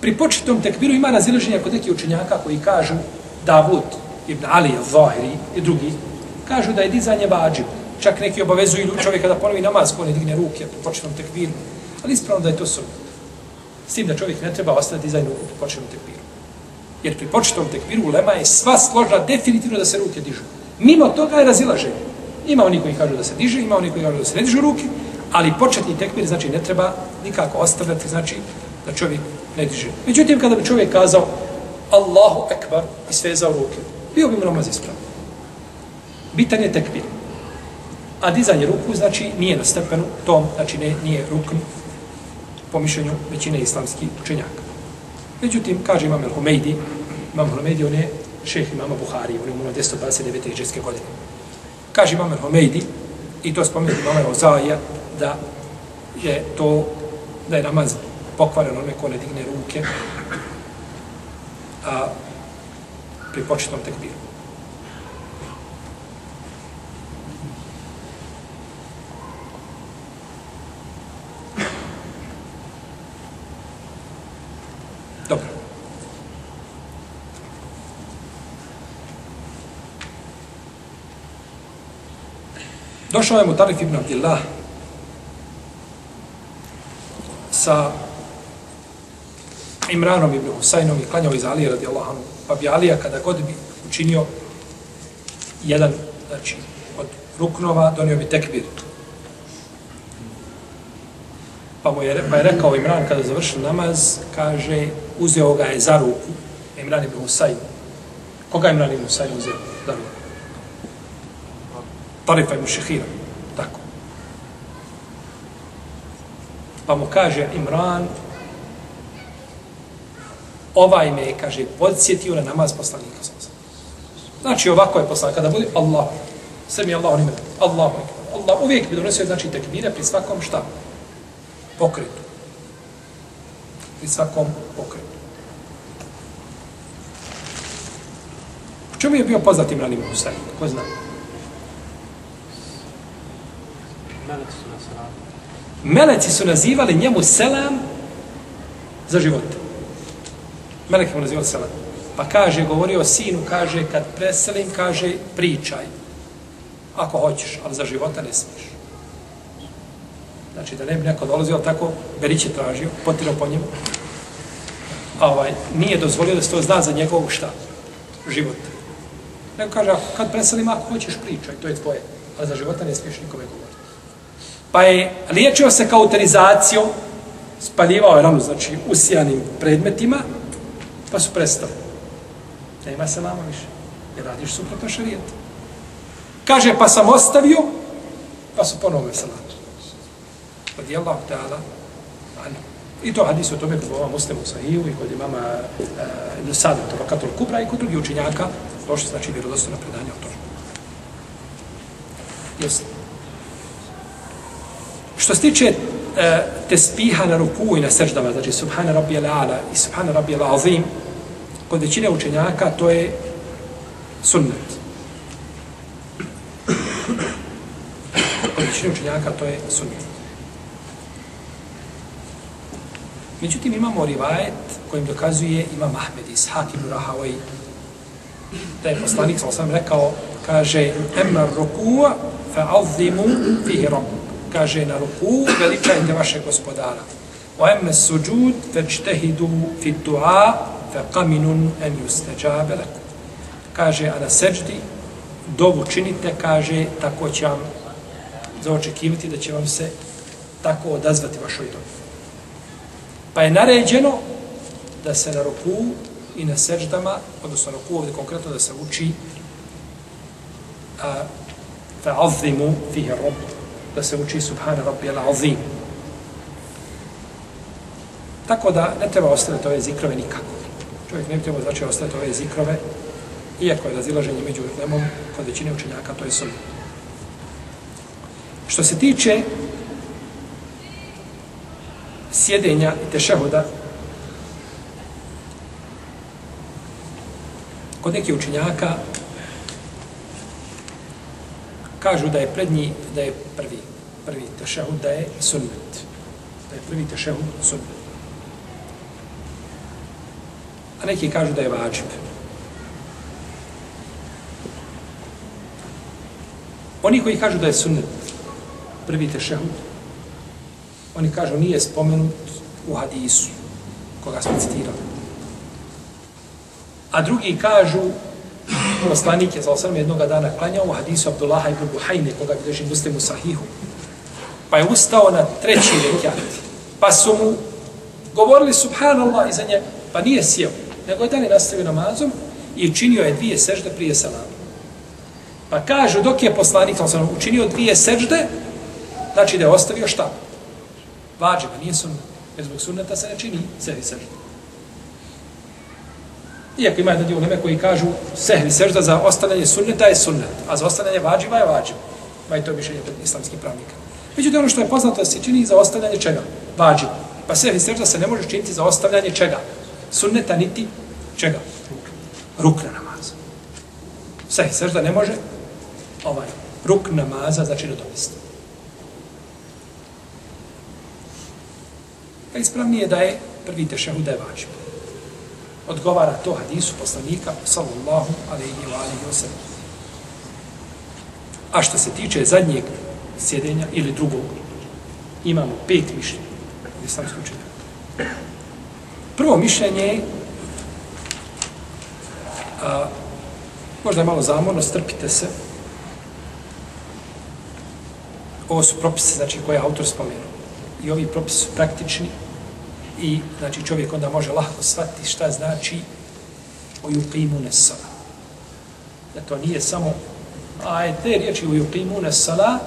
[SPEAKER 1] Pri početnom tekbiru ima razilaženja kod nekih učenjaka koji kažu Davud ibn Ali al-Zahiri i drugi, kažu da je dizanje vađib. Čak neki obavezuju čovjeka da ponovi namaz ko ne digne ruke po početnom. Ali ispravno da je to sunnet. S tim da čovjek ne treba ostati dizajnu ruku po početnom tekbiru. Jer pri početnom tekbiru lema je sva složna definitivno da se ruke dižu. Mimo toga je razilaženje. Ima oni koji kažu da se diže, ima oni koji kažu da se ne dižu ruke, ali početni tekbir znači ne treba nikako ostavljati, znači da čovjek ne diže. Međutim, kada bi čovjek kazao Allahu Ekbar i svezao ruke, bio bi mu namaz ispravan. Bitan je tekbir. A dizanje ruku, znači, nije na stepenu tom, znači, ne, nije rukn po mišljenju većine islamskih učenjaka. Međutim, kaže imam El-Humeidi, imam El-Humeidi, on je šeh imama Buhari, on je umro 229. iđeske godine. Kaže imam El-Humeidi, i to spomenuti imama Ozaja, da je to, da je namaz pokvaren onome ko ne digne ruke a, pri početnom tekbiru. Dobro. Došao je Mutarif ibn Abdillah sa Imranom ibn Husajnom i klanjao iz Alije radijallahu anhu. Pa bi Alija kada god bi učinio jedan, znači, od ruknova, donio bi tekbir. Pa mu je, pa je rekao Imran kada završio namaz, kaže, uzeo ga je za ruku, Imran ibn Husajn. Koga je Imran ibn Husajn uzeo za ruku? Tarifa ibn Šehira. Tako. Pa mu kaže Imran, ovaj me je, kaže, podsjetio na namaz poslanika. Znači, ovako je poslanik, kada bude Allah, sve mi je Allah, Allah, Allah, Allah, uvijek bi donosio, znači, tekbire pri svakom šta? Pokretu. Pri svakom pokretu. U čemu je bio poznat Imran ibn Husayn? Ko zna?
[SPEAKER 2] Meleci su
[SPEAKER 1] su nazivali njemu selam za život. Meleki mu nazivali selam. Pa kaže, govorio sinu, kaže, kad preselim, kaže, pričaj. Ako hoćeš, ali za života ne smiješ. Znači, da ne bi neko dolazio, tako, Berić je tražio, potirao po njemu. A ovaj, nije dozvolio da se to zna za njegovog šta? Život. Nego kaže, kad preselim, ako hoćeš, pričaj, to je tvoje. Ali za života ne smiješ nikome govoriti. Pa je liječio se kauterizacijom, spaljivao je ranu, znači, usijanim predmetima, pa su prestali. Nema se lama više. Ne radiš suprotno šarijetu. Kaže, pa sam ostavio, pa su ponovo salatu. Od je Allah ta'ala, i to hadis o tome kod ova muslimu sahiju i kod imama uh, Ibn Sada, to Bakatul Kubra i kod drugih učenjaka, došli znači vjerodostojno predanje o tome. Jesi. Što se tiče te tespiha na ruku i na seždama, znači subhana rabbi ala i subhana rabbi azim, kod većine učenjaka to je sunnet. Kod većine učenjaka to je sunnet. Međutim, imamo rivajet kojim dokazuje ima Mahmed iz Hakim Rahavaj da je poslanik sa osam rekao, kaže, emar rukua fa azimu fihi rabbu. Kaže, na ruku veličajte vaše gospodara. O emme suđud večtehidu fi du'a fa kaminun en yustajabe lakum. Kaže, a na seđdi dovu činite, kaže, tako će vam zaočekivati da će vam se tako odazvati vašoj dobi. Pa je naređeno da se na ruku i na seđdama, odnosno na ruku ovdje konkretno da se uči a, fa azimu fihi rob, da se uči subhana rabbi al azim. Tako da ne treba ostaviti ove zikrove nikako čovjek ne treba znači ostati ove zikrove, iako je razilaženje među lemom, kod većine učenjaka, to je sunnet. Što se tiče sjedenja i tešehuda, kod nekih učenjaka kažu da je prednji, da je prvi, prvi tešehud, da je sunnet. Da je prvi tešehud sunnet. a neki kažu da je vađib. Oni koji kažu da je sunnet prvi tešehud, oni kažu nije spomenut u hadisu koga smo citirali. A drugi kažu Poslanik je za osam jednog dana klanjao u hadisu Abdullaha ibn Buhajne, koga bi drži muslimu sahihu. Pa je ustao na treći rekiat. Pa su mu govorili subhanallah iza nje, Pa nije sjeo, nego je dalje nastavio namazom i učinio je dvije sežde prije salama. Pa kažu, dok je poslanik sam učinio dvije sežde, znači da je ostavio šta? Vađiva, nije sunnet. Jer zbog sunneta se ne čini sebi sežde. Iako ima jedan dio uleme koji kažu sehvi sežda za ostavljanje sunneta je sunnet, a za ostavljanje vađiva je vađiva. Ma i to je mišljenje islamskih pravnika. Međutim, ono što je poznato da se čini za ostavljanje čega? Vađiva. Pa sehvi sežda se ne može činiti za ostavljanje čega? Sunneta niti čega? Rukna namaza. Sehvi sežda ne može ovaj ruk namaza, znači do domista. Pa ispravnije da je prvi tešehud da je vađiv. Odgovara to hadisu poslanika, sallallahu alaihi wa alaihi wa sallam. A što se tiče zadnjeg sjedenja ili drugog, imamo pet mišljenja. Gdje sam skučio. Prvo mišljenje je a, možda je malo zamorno, strpite se, ovo su propise, znači, koje je autor spomenuo. I ovi propisi su praktični i, znači, čovjek onda može lahko shvatiti šta znači o yuqimu nesala. Da to nije samo, a je te riječi o yuqimu nesala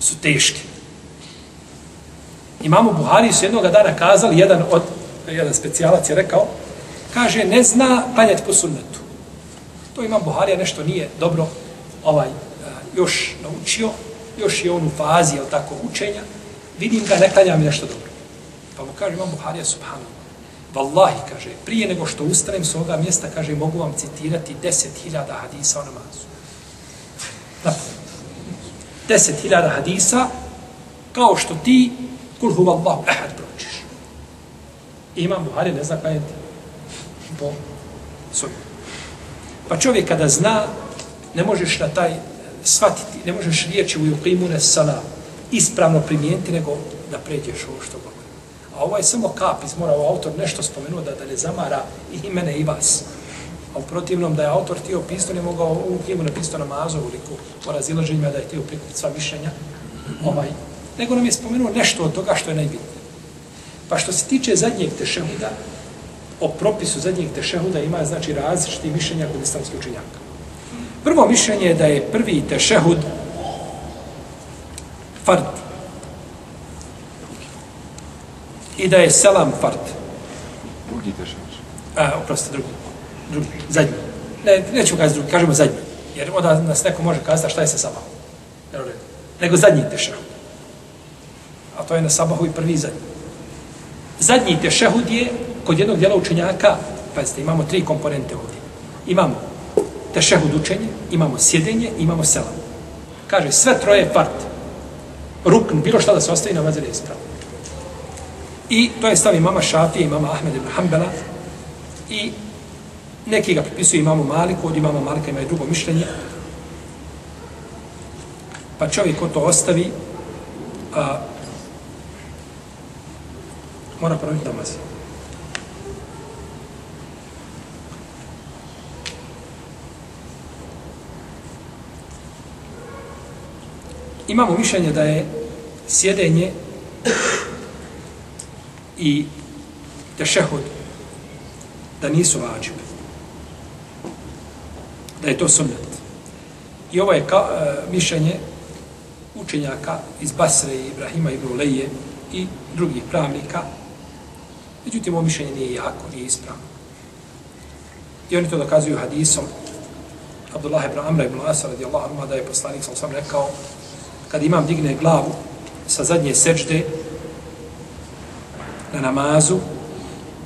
[SPEAKER 1] su teške. Imamo Buhari su jednog dana kazali, jedan od, jedan specijalac je rekao, kaže, ne zna panjati po sunnetu. To imam Buharija, nešto nije dobro ovaj eh, još naučio, još je on u fazi, jel tako, učenja, vidim ga, ne klanja mi nešto dobro. Pa mu kaže, imam Buharija, subhanallah, Wallahi, kaže, prije nego što ustanem s ovoga mjesta, kaže, mogu vam citirati deset hiljada hadisa o namazu. Da. Deset hiljada hadisa, kao što ti, kul huva Allahu ehad pročiš. I imam Buharija, ne zna kaj je po svoju. Pa čovjek kada zna, ne možeš na taj shvatiti, ne možeš riječi u yuqimune sala ispravno primijeniti, nego da pređeš ovo što govori. A ovo je samo kap, iz mora, autor nešto spomenuo da, da ne zamara i mene i vas. A u protivnom da je autor htio pisto, ne mogao u knjigu napisati na mazu uliku o razilaženjima da je htio prikupiti sva mišljenja. Ovaj. Nego nam je spomenuo nešto od toga što je najbitnije. Pa što se tiče zadnjeg tešehuda, o propisu zadnjeg tešehuda ima znači različiti mišljenja kod islamskih učenjaka. Prvo mišljenje je da je prvi tešehud fard. I da je selam fard.
[SPEAKER 4] Drugi tešehud.
[SPEAKER 1] A, oprosti, drugi. Drugi, zadnji. Ne, nećemo kazati drugi, kažemo zadnji. Jer onda nas neko može kazati šta je sa sabahom. Nego zadnji tešehud. A to je na sabahu i prvi zadnji. Zadnji tešehud je kod jednog dijela učenjaka, pazite, imamo tri komponente ovdje. Imamo tešehud učenje, imamo sjedenje, imamo selam. Kaže, sve troje part. Rukn, bilo šta da se ostavi na je ispravo. I to je stav imama Šafije, imama Ahmed ibn Hanbala i neki ga pripisuju imamu Maliku, od imama Malika imaju drugo mišljenje. Pa čovjek ko to ostavi, a, mora praviti namaz. imamo mišljenje da je sjedenje i tešehud da nisu vađive. Da je to sunnet. I ovo je ka, e, mišljenje učenjaka iz Basre i Ibrahima i Bruleje i drugih pravnika. Međutim, ovo mišljenje nije jako, nije ispravno. I oni to dokazuju hadisom Abdullah ibn Amra ibn Asa radijallahu anhu da je poslanik sam sam rekao kad imam digne glavu sa zadnje sečde na namazu,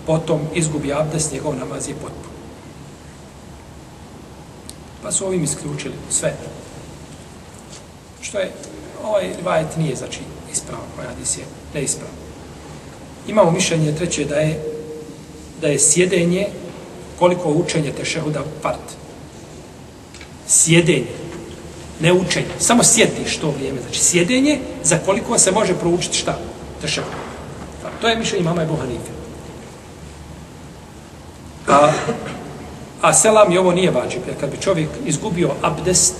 [SPEAKER 1] potom izgubi abdest, njegov namaz je potpun. Pa su ovim isključili sve. Što je, ovaj rivajet nije znači ispravan, ovaj hadis je neispravan. Imamo mišljenje treće da je da je sjedenje koliko učenje tešehuda part. Sjedenje ne učenje. Samo sjediš to vrijeme. Znači, sjedenje za koliko se može proučiti šta? Tešak. To je mišljenje mama Ebu Hanife. A, A selam i ovo nije vađib, jer kad bi čovjek izgubio abdest,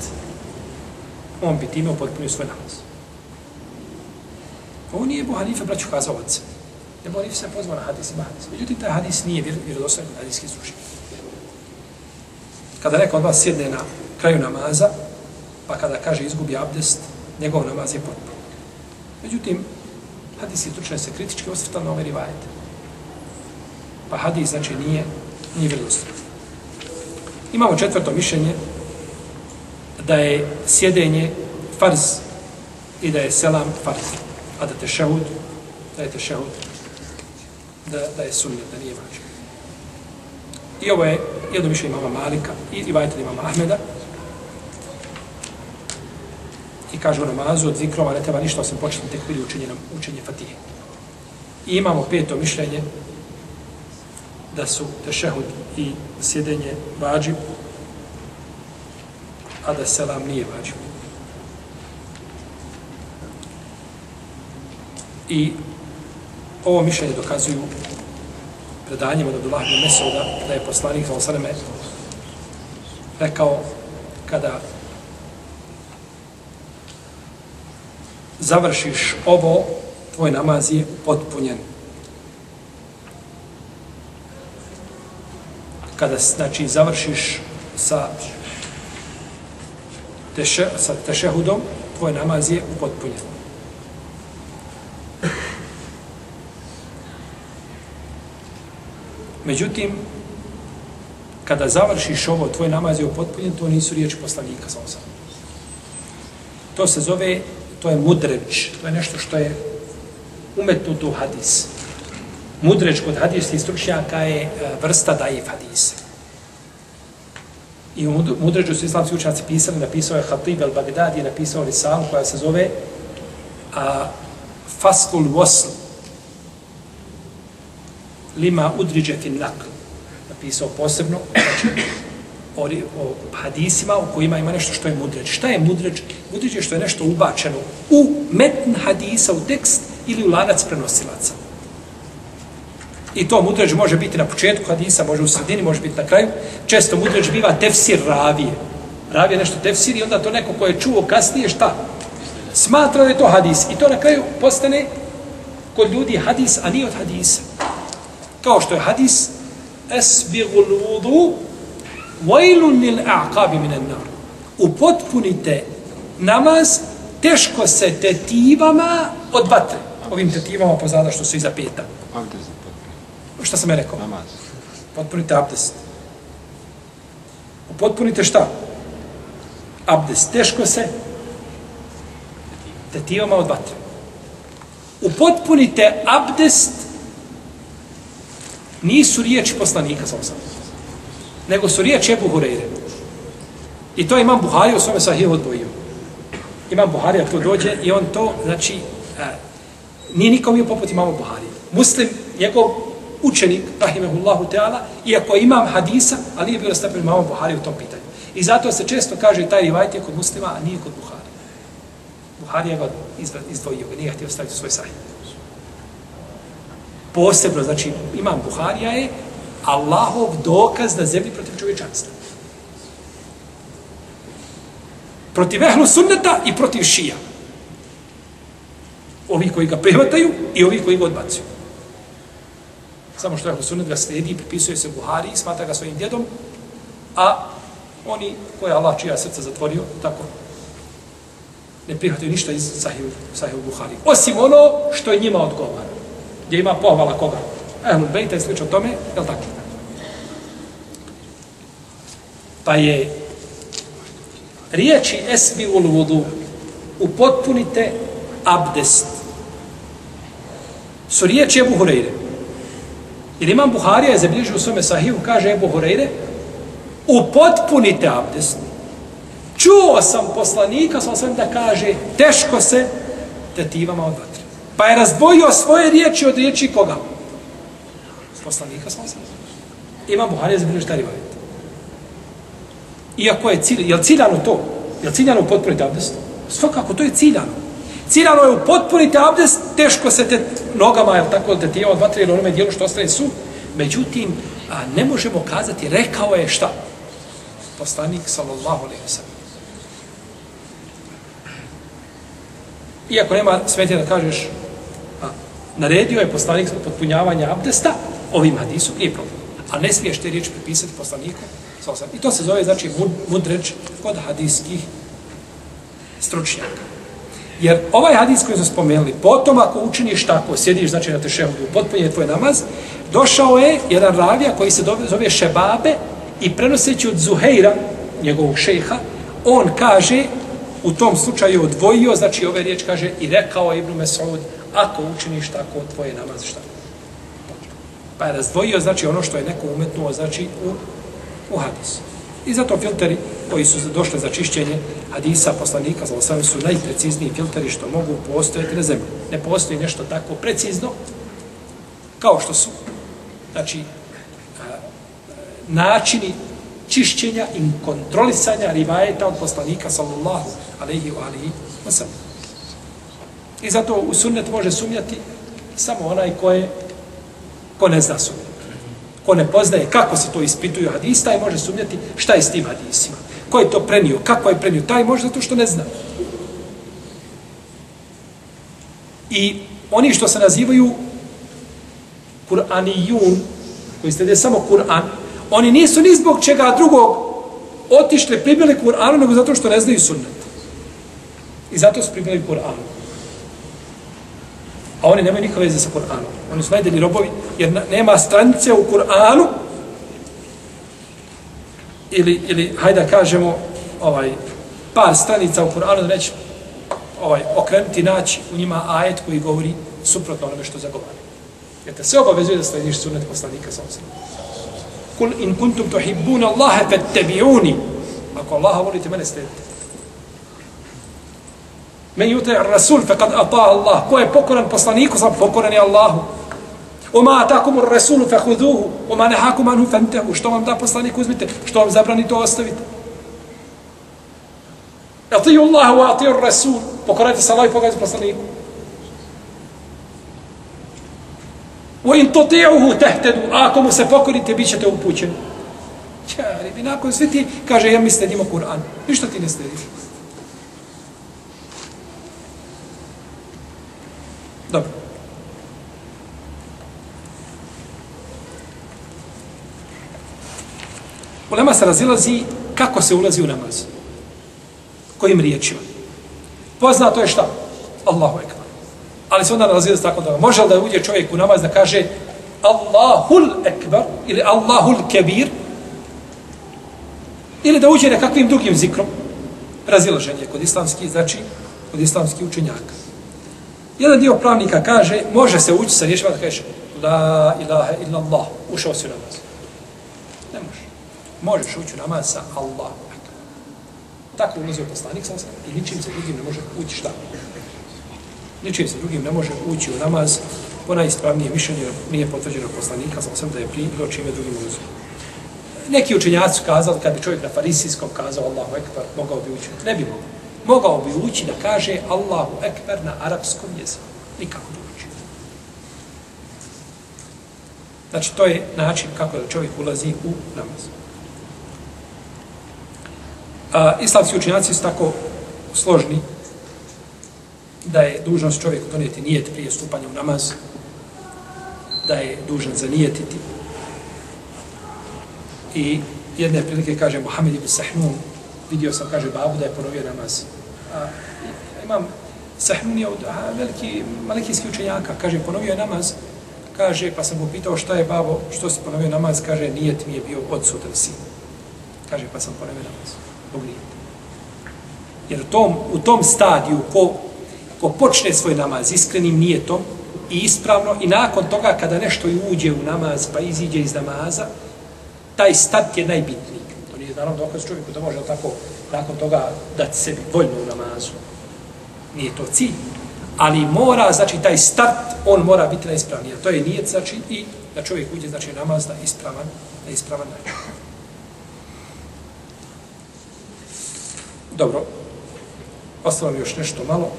[SPEAKER 1] on bi time upotpunio svoj namaz. Ovo nije Ebu Hanife, braću, kazao od sebe. Ebu Hanife se pozvao na hadis, ima hadis. Međutim, taj hadis nije vjer, vjerodostojan kod hadijskih slučaja. Kada neko od vas sjedne na kraju namaza, pa kada kaže izgubi abdest, njegov namaz je potpun. Međutim, hadijski stručaj se kritički osvrtali na ove rivajete. Pa hadis, znači, nije, nije vjerodostojan. Imamo četvrto mišljenje da je sjedenje farz i da je selam farz. A da te šehud, da je te šehud, da, da je sunnet, da nije vađen. I ovo je jedno mišljenje imama Malika i, i vajte imama Ahmeda. I kaže u namazu od zikrova ne treba ništa osim početni tek i učenje, učenje Fatihe. I imamo peto mišljenje da su tešehud i sjedenje vađib, a da selam nije vađib. I ovo mišljenje dokazuju predanjima od Abdullah ibn Mesuda da je poslanik sa osaneme rekao kada završiš ovo, tvoj namaz je potpunjen. Kada, znači, završiš sa, teše, sa tešehudom, tvoj namaz je upotpunjen. Međutim, kada završiš ovo, tvoj namaz je upotpunjen, to nisu riječi poslanika sa osam. To se zove, to je mudreč, to je nešto što je umetnuto u hadis. Mudreč kod hadijskih stručnjaka je e, vrsta daif hadisa. I u mudređu su islamski učenjaci pisali, napisao je Hatib al-Baghdadi, je napisao risalu koja se zove a, Faskul Wasl, lima udriđe fin nakl. Napisao posebno, znači, o, o hadisima u kojima ima nešto što je mudreč. Šta je mudreč? Mudreč je što je nešto ubačeno u metn hadisa, u tekst ili u lanac prenosilaca. I to mudređ može biti na početku hadisa, može u sredini, može biti na kraju. Često mudređ biva tefsir ravije. Ravije nešto tefsir i onda to neko ko je čuo kasnije šta? Smatra da je to hadis. I to na kraju postane kod ljudi hadis, a nije od hadisa. Kao što je hadis esbigul vudu vajlun lil a'qabi minan nar. Upotpunite namaz teško se tetivama od vatre. Ovim tetivama pozada što su iza peta.
[SPEAKER 4] Abdest.
[SPEAKER 1] Šta sam ja rekao?
[SPEAKER 4] Namaz.
[SPEAKER 1] Potpunite abdest. Upotpunite šta? Abdest. Teško se tetivama od vatre. Upotpunite abdest nisu riječi poslanika sa osam. Nego su riječi Ebu Hureyre. I to imam Buhari u svome sahiju odvojio. Imam Buhari, a to dođe i on to, znači, a, nije nikom je poput imamo Buhari. Muslim, njegov učenik, rahimehullahu teala, iako imam hadisa, ali nije bio na stepenu imamo Buhari u tom pitanju. I zato se često kaže taj rivajt je kod muslima, a nije kod Buhari. Buhari je ga izdvojio, nije htio staviti svoj sahih. posebno, znači imam Buharija je Allahov dokaz na zemlji protiv čovječanstva. Protiv ehlu sunneta i protiv šija. Ovi koji ga prihvataju i ovi koji ga odbacuju. Samo što ehlu sunnet ga sledi, pripisuje se Buhari i smatra ga svojim djedom, a oni koje Allah čija srca zatvorio, tako ne prihvataju ništa iz sahih, sahih Buhari. Osim ono što je njima odgovara gdje ima pohvala koga? Ehlul Bejta i slično tome, je li tako? Pa je riječi esbi ul vudu upotpunite abdest su riječi Ebu Hureyre. Jer imam Buharija je zabilježio u svome sahiju, kaže Ebu Hureyre, upotpunite abdest. Čuo sam poslanika, sam sam da kaže, teško se tetivama od vatre. Pa je razdvojio svoje riječi od riječi koga? Poslanika sa osam. Ima Buharija za šta rivajet. Iako je cilj, je li ciljano to? Je li ciljano upotpuniti abdest? Svakako, to je ciljano. Ciljano je upotpuniti abdest, teško se te nogama, je tako, da ti je od vatre ili onome dijelu što ostaje su. Međutim, a ne možemo kazati rekao je šta? Poslanik sallallahu alejhi ve sellem. Iako nema smetje da kažeš a, naredio je poslanik potpunjavanje abdesta ovim hadisom, nije problem. A ne smiješ te riječi pripisati poslaniku. sallallahu. I to se zove, znači, mud, mudreč kod hadijskih stručnjaka. Jer ovaj hadis koji smo spomenuli, potom ako učiniš tako, sjediš znači na tešehudu, potpunje tvoj namaz, došao je jedan ravija koji se zove Šebabe i prenoseći od Zuheira, njegovog šeha, on kaže, u tom slučaju odvojio, znači ove riječ kaže i rekao Ibnu Mesud, ako učiniš tako, tvoje namaz šta? Pa je razdvojio, znači ono što je neko umetnuo, znači u, u hadis. I zato filteri koji su došli za čišćenje hadisa poslanika za osam su najprecizniji filteri što mogu postojati na zemlji. Ne postoji nešto tako precizno kao što su znači načini čišćenja i kontrolisanja rivajeta od poslanika sallallahu alaihi wa alihi wa I zato u sunnet može sumnjati samo onaj ko je ko ne zna sumnjati ko ne poznaje kako se to ispituju hadista i može sumnjati šta je s tim hadisima. Ko je to prenio, kako je prenio, taj može zato što ne zna. I oni što se nazivaju Kur'anijun, koji ste samo Kur'an, oni nisu ni zbog čega drugog otišli, pribili Kur'anu, nego zato što ne znaju sunnet. I zato su pribili Kur'anu. A oni nemaju nikakve veze sa Kur'anom. Oni su najdelji robovi, jer nema stranice u Kur'anu, ili, ili hajde kažemo, ovaj, par stranica u Kur'anu, da neće ovaj, okrenuti naći u njima ajet koji govori suprotno onome što zagovara. Jer te sve obavezuje da slediš sunet poslanika sa osam. Kul in kuntum tuhibbuna Allahe fattabi'uni. Ako Allaha volite, mene sledite. Men yute rasul fe kad ata Allah. Ko je pokoran poslaniku, sam pokoran je Allahu. Oma atakum rasulu fe huduhu. Oma nehakum anhu fentehu. Što vam da poslanik uzmite? Što vam zabrani to ostavite? Atiju Allah wa atiju rasul. Pokorajte se Allah i pokorajte poslaniku. Wa in tuti'uhu tahtadu. Ako mu se pokorite, bit ćete upućeni. Čari, bi nakon svi ti, kaže, ja mi sledimo Kur'an. Ništa ti ne slediš. Dobro. Ulema se razilazi kako se ulazi u namaz. Kojim riječima. Poznato je šta? Allahu ekber. Ali se onda razilazi tako da može li da uđe čovjek u namaz da kaže Allahul ekber ili Allahul kebir ili da uđe nekakvim drugim zikrom. Razilaženje kod islamskih, znači kod islamskih učenjaka. Jedan dio pravnika kaže, može se ući sa riječima da kažeš La ilaha illa Allah, ušao si u namaz. Ne može. Možeš ući u namaz sa Allah. Tako ulazio poslanik sam i ničim se drugim ne može ući šta? Ničim se drugim ne može ući u namaz po najispravnije mišljenje nije potvrđeno poslanika sam sam da je bilo čime drugim ulazio. Neki učenjaci su kazali kad bi čovjek na farisijskom kazao Allahu Ekber, mogao bi ući. Ne bi mogao mogao bi ući da kaže Allahu Ekber na arapskom jeziku. Nikako bi ući. Znači, to je način kako da čovjek ulazi u namaz. A, islamski učinjaci su tako složni da je dužnost čovjeku donijeti nijet prije stupanja u namaz, da je dužan zanijetiti. I jedne prilike kaže Mohamed ibn Sahnun, vidio sam, kaže, babu da je ponovio namaz. A, imam Sahnunija od aha, veliki malikijski učenjaka, kaže, ponovio je namaz, kaže, pa sam mu pitao šta je babo, što si ponovio namaz, kaže, nijet mi je bio odsutan sin. Kaže, pa sam ponovio namaz, zbog nijet. Jer u tom, u tom stadiju, ko, ko počne svoj namaz iskrenim nijetom i ispravno, i nakon toga kada nešto uđe u namaz, pa iziđe iz namaza, taj stat je najbitniji je naravno dokaz čovjeku da može tako nakon toga dati sebi voljno u namazu. Nije to cilj. Ali mora, znači, taj start, on mora biti najispravniji. To je nijet, znači, i da čovjek uđe, znači, namaz na ispravan, na ispravan način. Dobro. Ostalo mi još nešto malo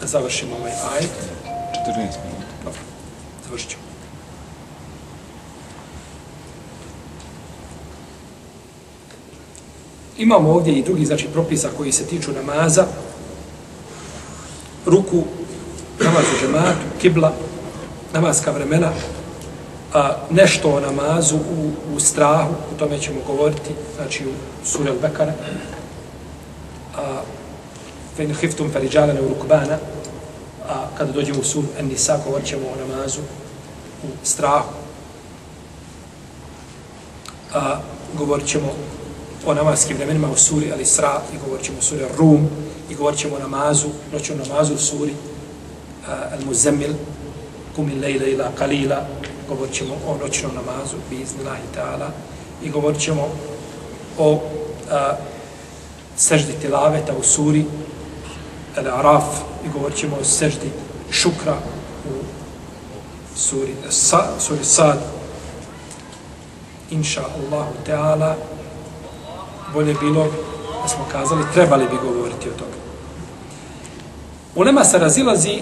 [SPEAKER 1] da završimo ovaj ajet.
[SPEAKER 4] 14 minuta.
[SPEAKER 1] Dobro. Završit ćemo. Imamo ovdje i drugi znači propisa koji se tiču namaza. Ruku, namaz u džematu, kibla, namazka vremena, a nešto o namazu u, u strahu, o tome ćemo govoriti, znači u suri Al-Bekara. A fein hiftum feriđalane u rukbana, a kada dođemo u sur An-Nisa, govorit ćemo o namazu u strahu. A govorit ćemo o namaskim vremenima u suri Al-Isra i govorit ćemo o suri Rum i govorit ćemo o namazu, noću namazu u suri Al-Muzammil, kumi lejla ila kalila, govorit ćemo o noćnom namazu, biiznillahi ta'ala, i govorit ćemo o a, seždi tilaveta u suri Al-Araf, i govorit ćemo o seždi šukra u suri, sa, suri Sad, inša Allahu Teala, bolje bilo da smo kazali, trebali bi govoriti o toga. Ulema se razilazi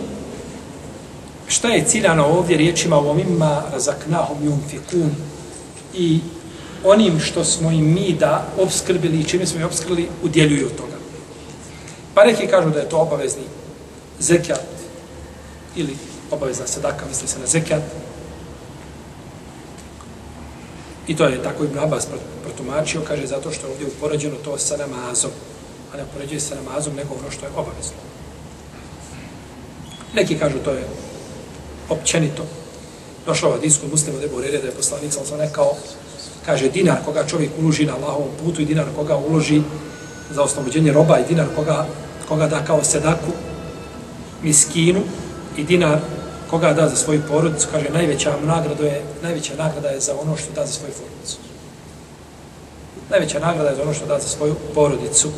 [SPEAKER 1] šta je ciljano ovdje riječima o omima razaknahum jum i onim što smo im mi da obskrbili i čime smo im obskrbili, udjeljuju od toga. Pa neki kažu da je to obavezni zekijat ili obavezna sadaka, misli se na zekijat. I to je tako Ibn Abbas protumačio, kaže zato što je ovdje upoređeno to sa namazom, a ne upoređuje sa namazom nego ono što je obavezno. Neki kažu to je općenito. Došao od muslima da je da je poslanik sam sam rekao, kaže dinar koga čovjek uloži na Allahovom putu i dinar koga uloži za oslobođenje roba i dinar koga, koga da kao sedaku miskinu i dinar koga da za svoju porodicu, kaže najveća nagrada je, najveća nagrada je za ono što da za svoju porodicu. Najveća nagrada je za ono što da za svoju porodicu.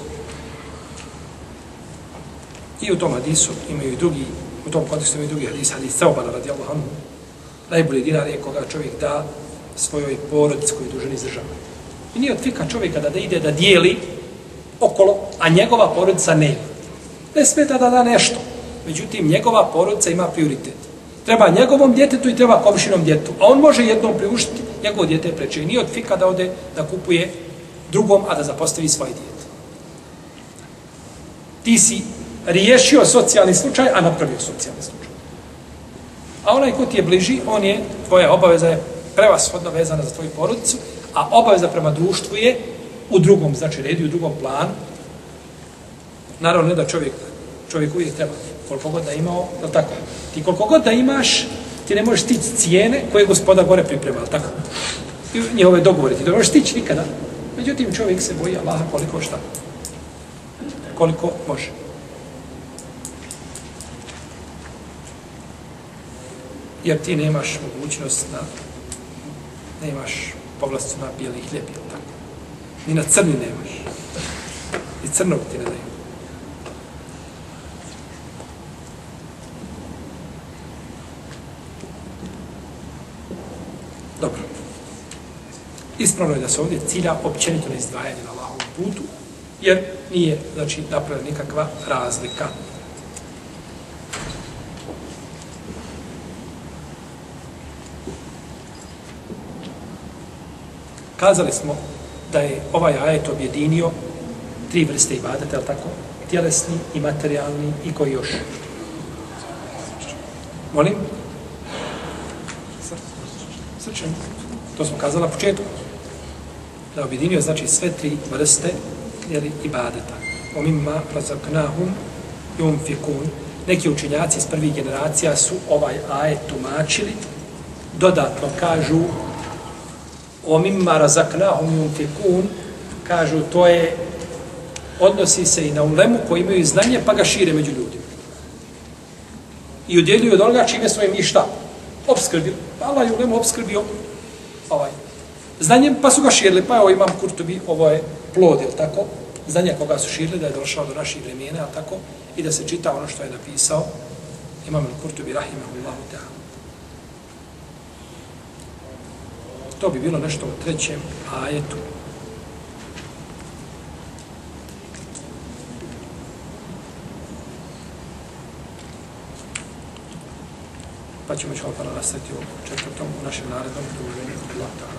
[SPEAKER 1] I u tom hadisu imaju i drugi u tom kontekstu imaju drugi hadis, hadis Saubana radijallahu anhu. Najbolji dinar je koga čovjek da svojoj porodici koju je dužan izdržava. I nije od fika čovjeka da, da ide da dijeli okolo, a njegova porodica ne. Ne smeta da da nešto. Međutim, njegova porodica ima prioritet. Treba njegovom djetetu i treba komšinom djetu. A on može jednom priuštiti, njegovo djete preče. I nije od fika da ode da kupuje drugom, a da zapostavi svoje djete. Ti si riješio socijalni slučaj, a napravio socijalni slučaj. A onaj ko ti je bliži, on je, tvoja obaveza je prevashodno vezana za tvoju porodicu, a obaveza prema društvu je u drugom, znači redi u drugom planu. Naravno, ne da čovjek, čovjek uvijek treba koliko god da imao, je tako? Ti koliko god da imaš, ti ne možeš stići cijene koje gospoda gore priprema, tako? I njihove dogovore, ti ne možeš stići nikada. Međutim, čovjek se boji Allaha koliko šta? Koliko može. jer ti nemaš mogućnost na nemaš povlastu na bijeli hljeb, tako. Ni na crni nemaš. I crnog ti ne daju. Dobro. Ispravno je da se ovdje cilja općenito na izdvajanje na Allahovom putu, jer nije, znači, napravljena nikakva razlika. Kazali smo da je ovaj ajet objedinio tri vrste ibadeta, je tako? Tjelesni i materijalni i koji još? Molim? Srčan. To smo kazali na početku. Da objedinio znači sve tri vrste jeli, ibadeta. O mimma razaknahum yum fikun. Neki učenjaci iz prvih generacija su ovaj ajet tumačili. Dodatno kažu o mimma razaknahum yunfikun, kažu to je, odnosi se i na ulemu koji imaju znanje pa ga šire među ljudima. I udjeljuju od onoga čime smo im i šta? Obskrbili. Allah je ulemu obskrbio ovaj, znanjem, pa su ga širili. Pa evo imam Kurtobi, ovo je plod, jel tako? Znanje koga su širili, da je došao do naših vremena, tako? I da se čita ono što je napisao. Imam Kurtobi, rahimahullahu ta'ala. To bi bilo nešto u trećem ajetu. Pa ćemo ćemo pa nastaviti u četvrtom u našem narednom druženju. Allah ta'ala.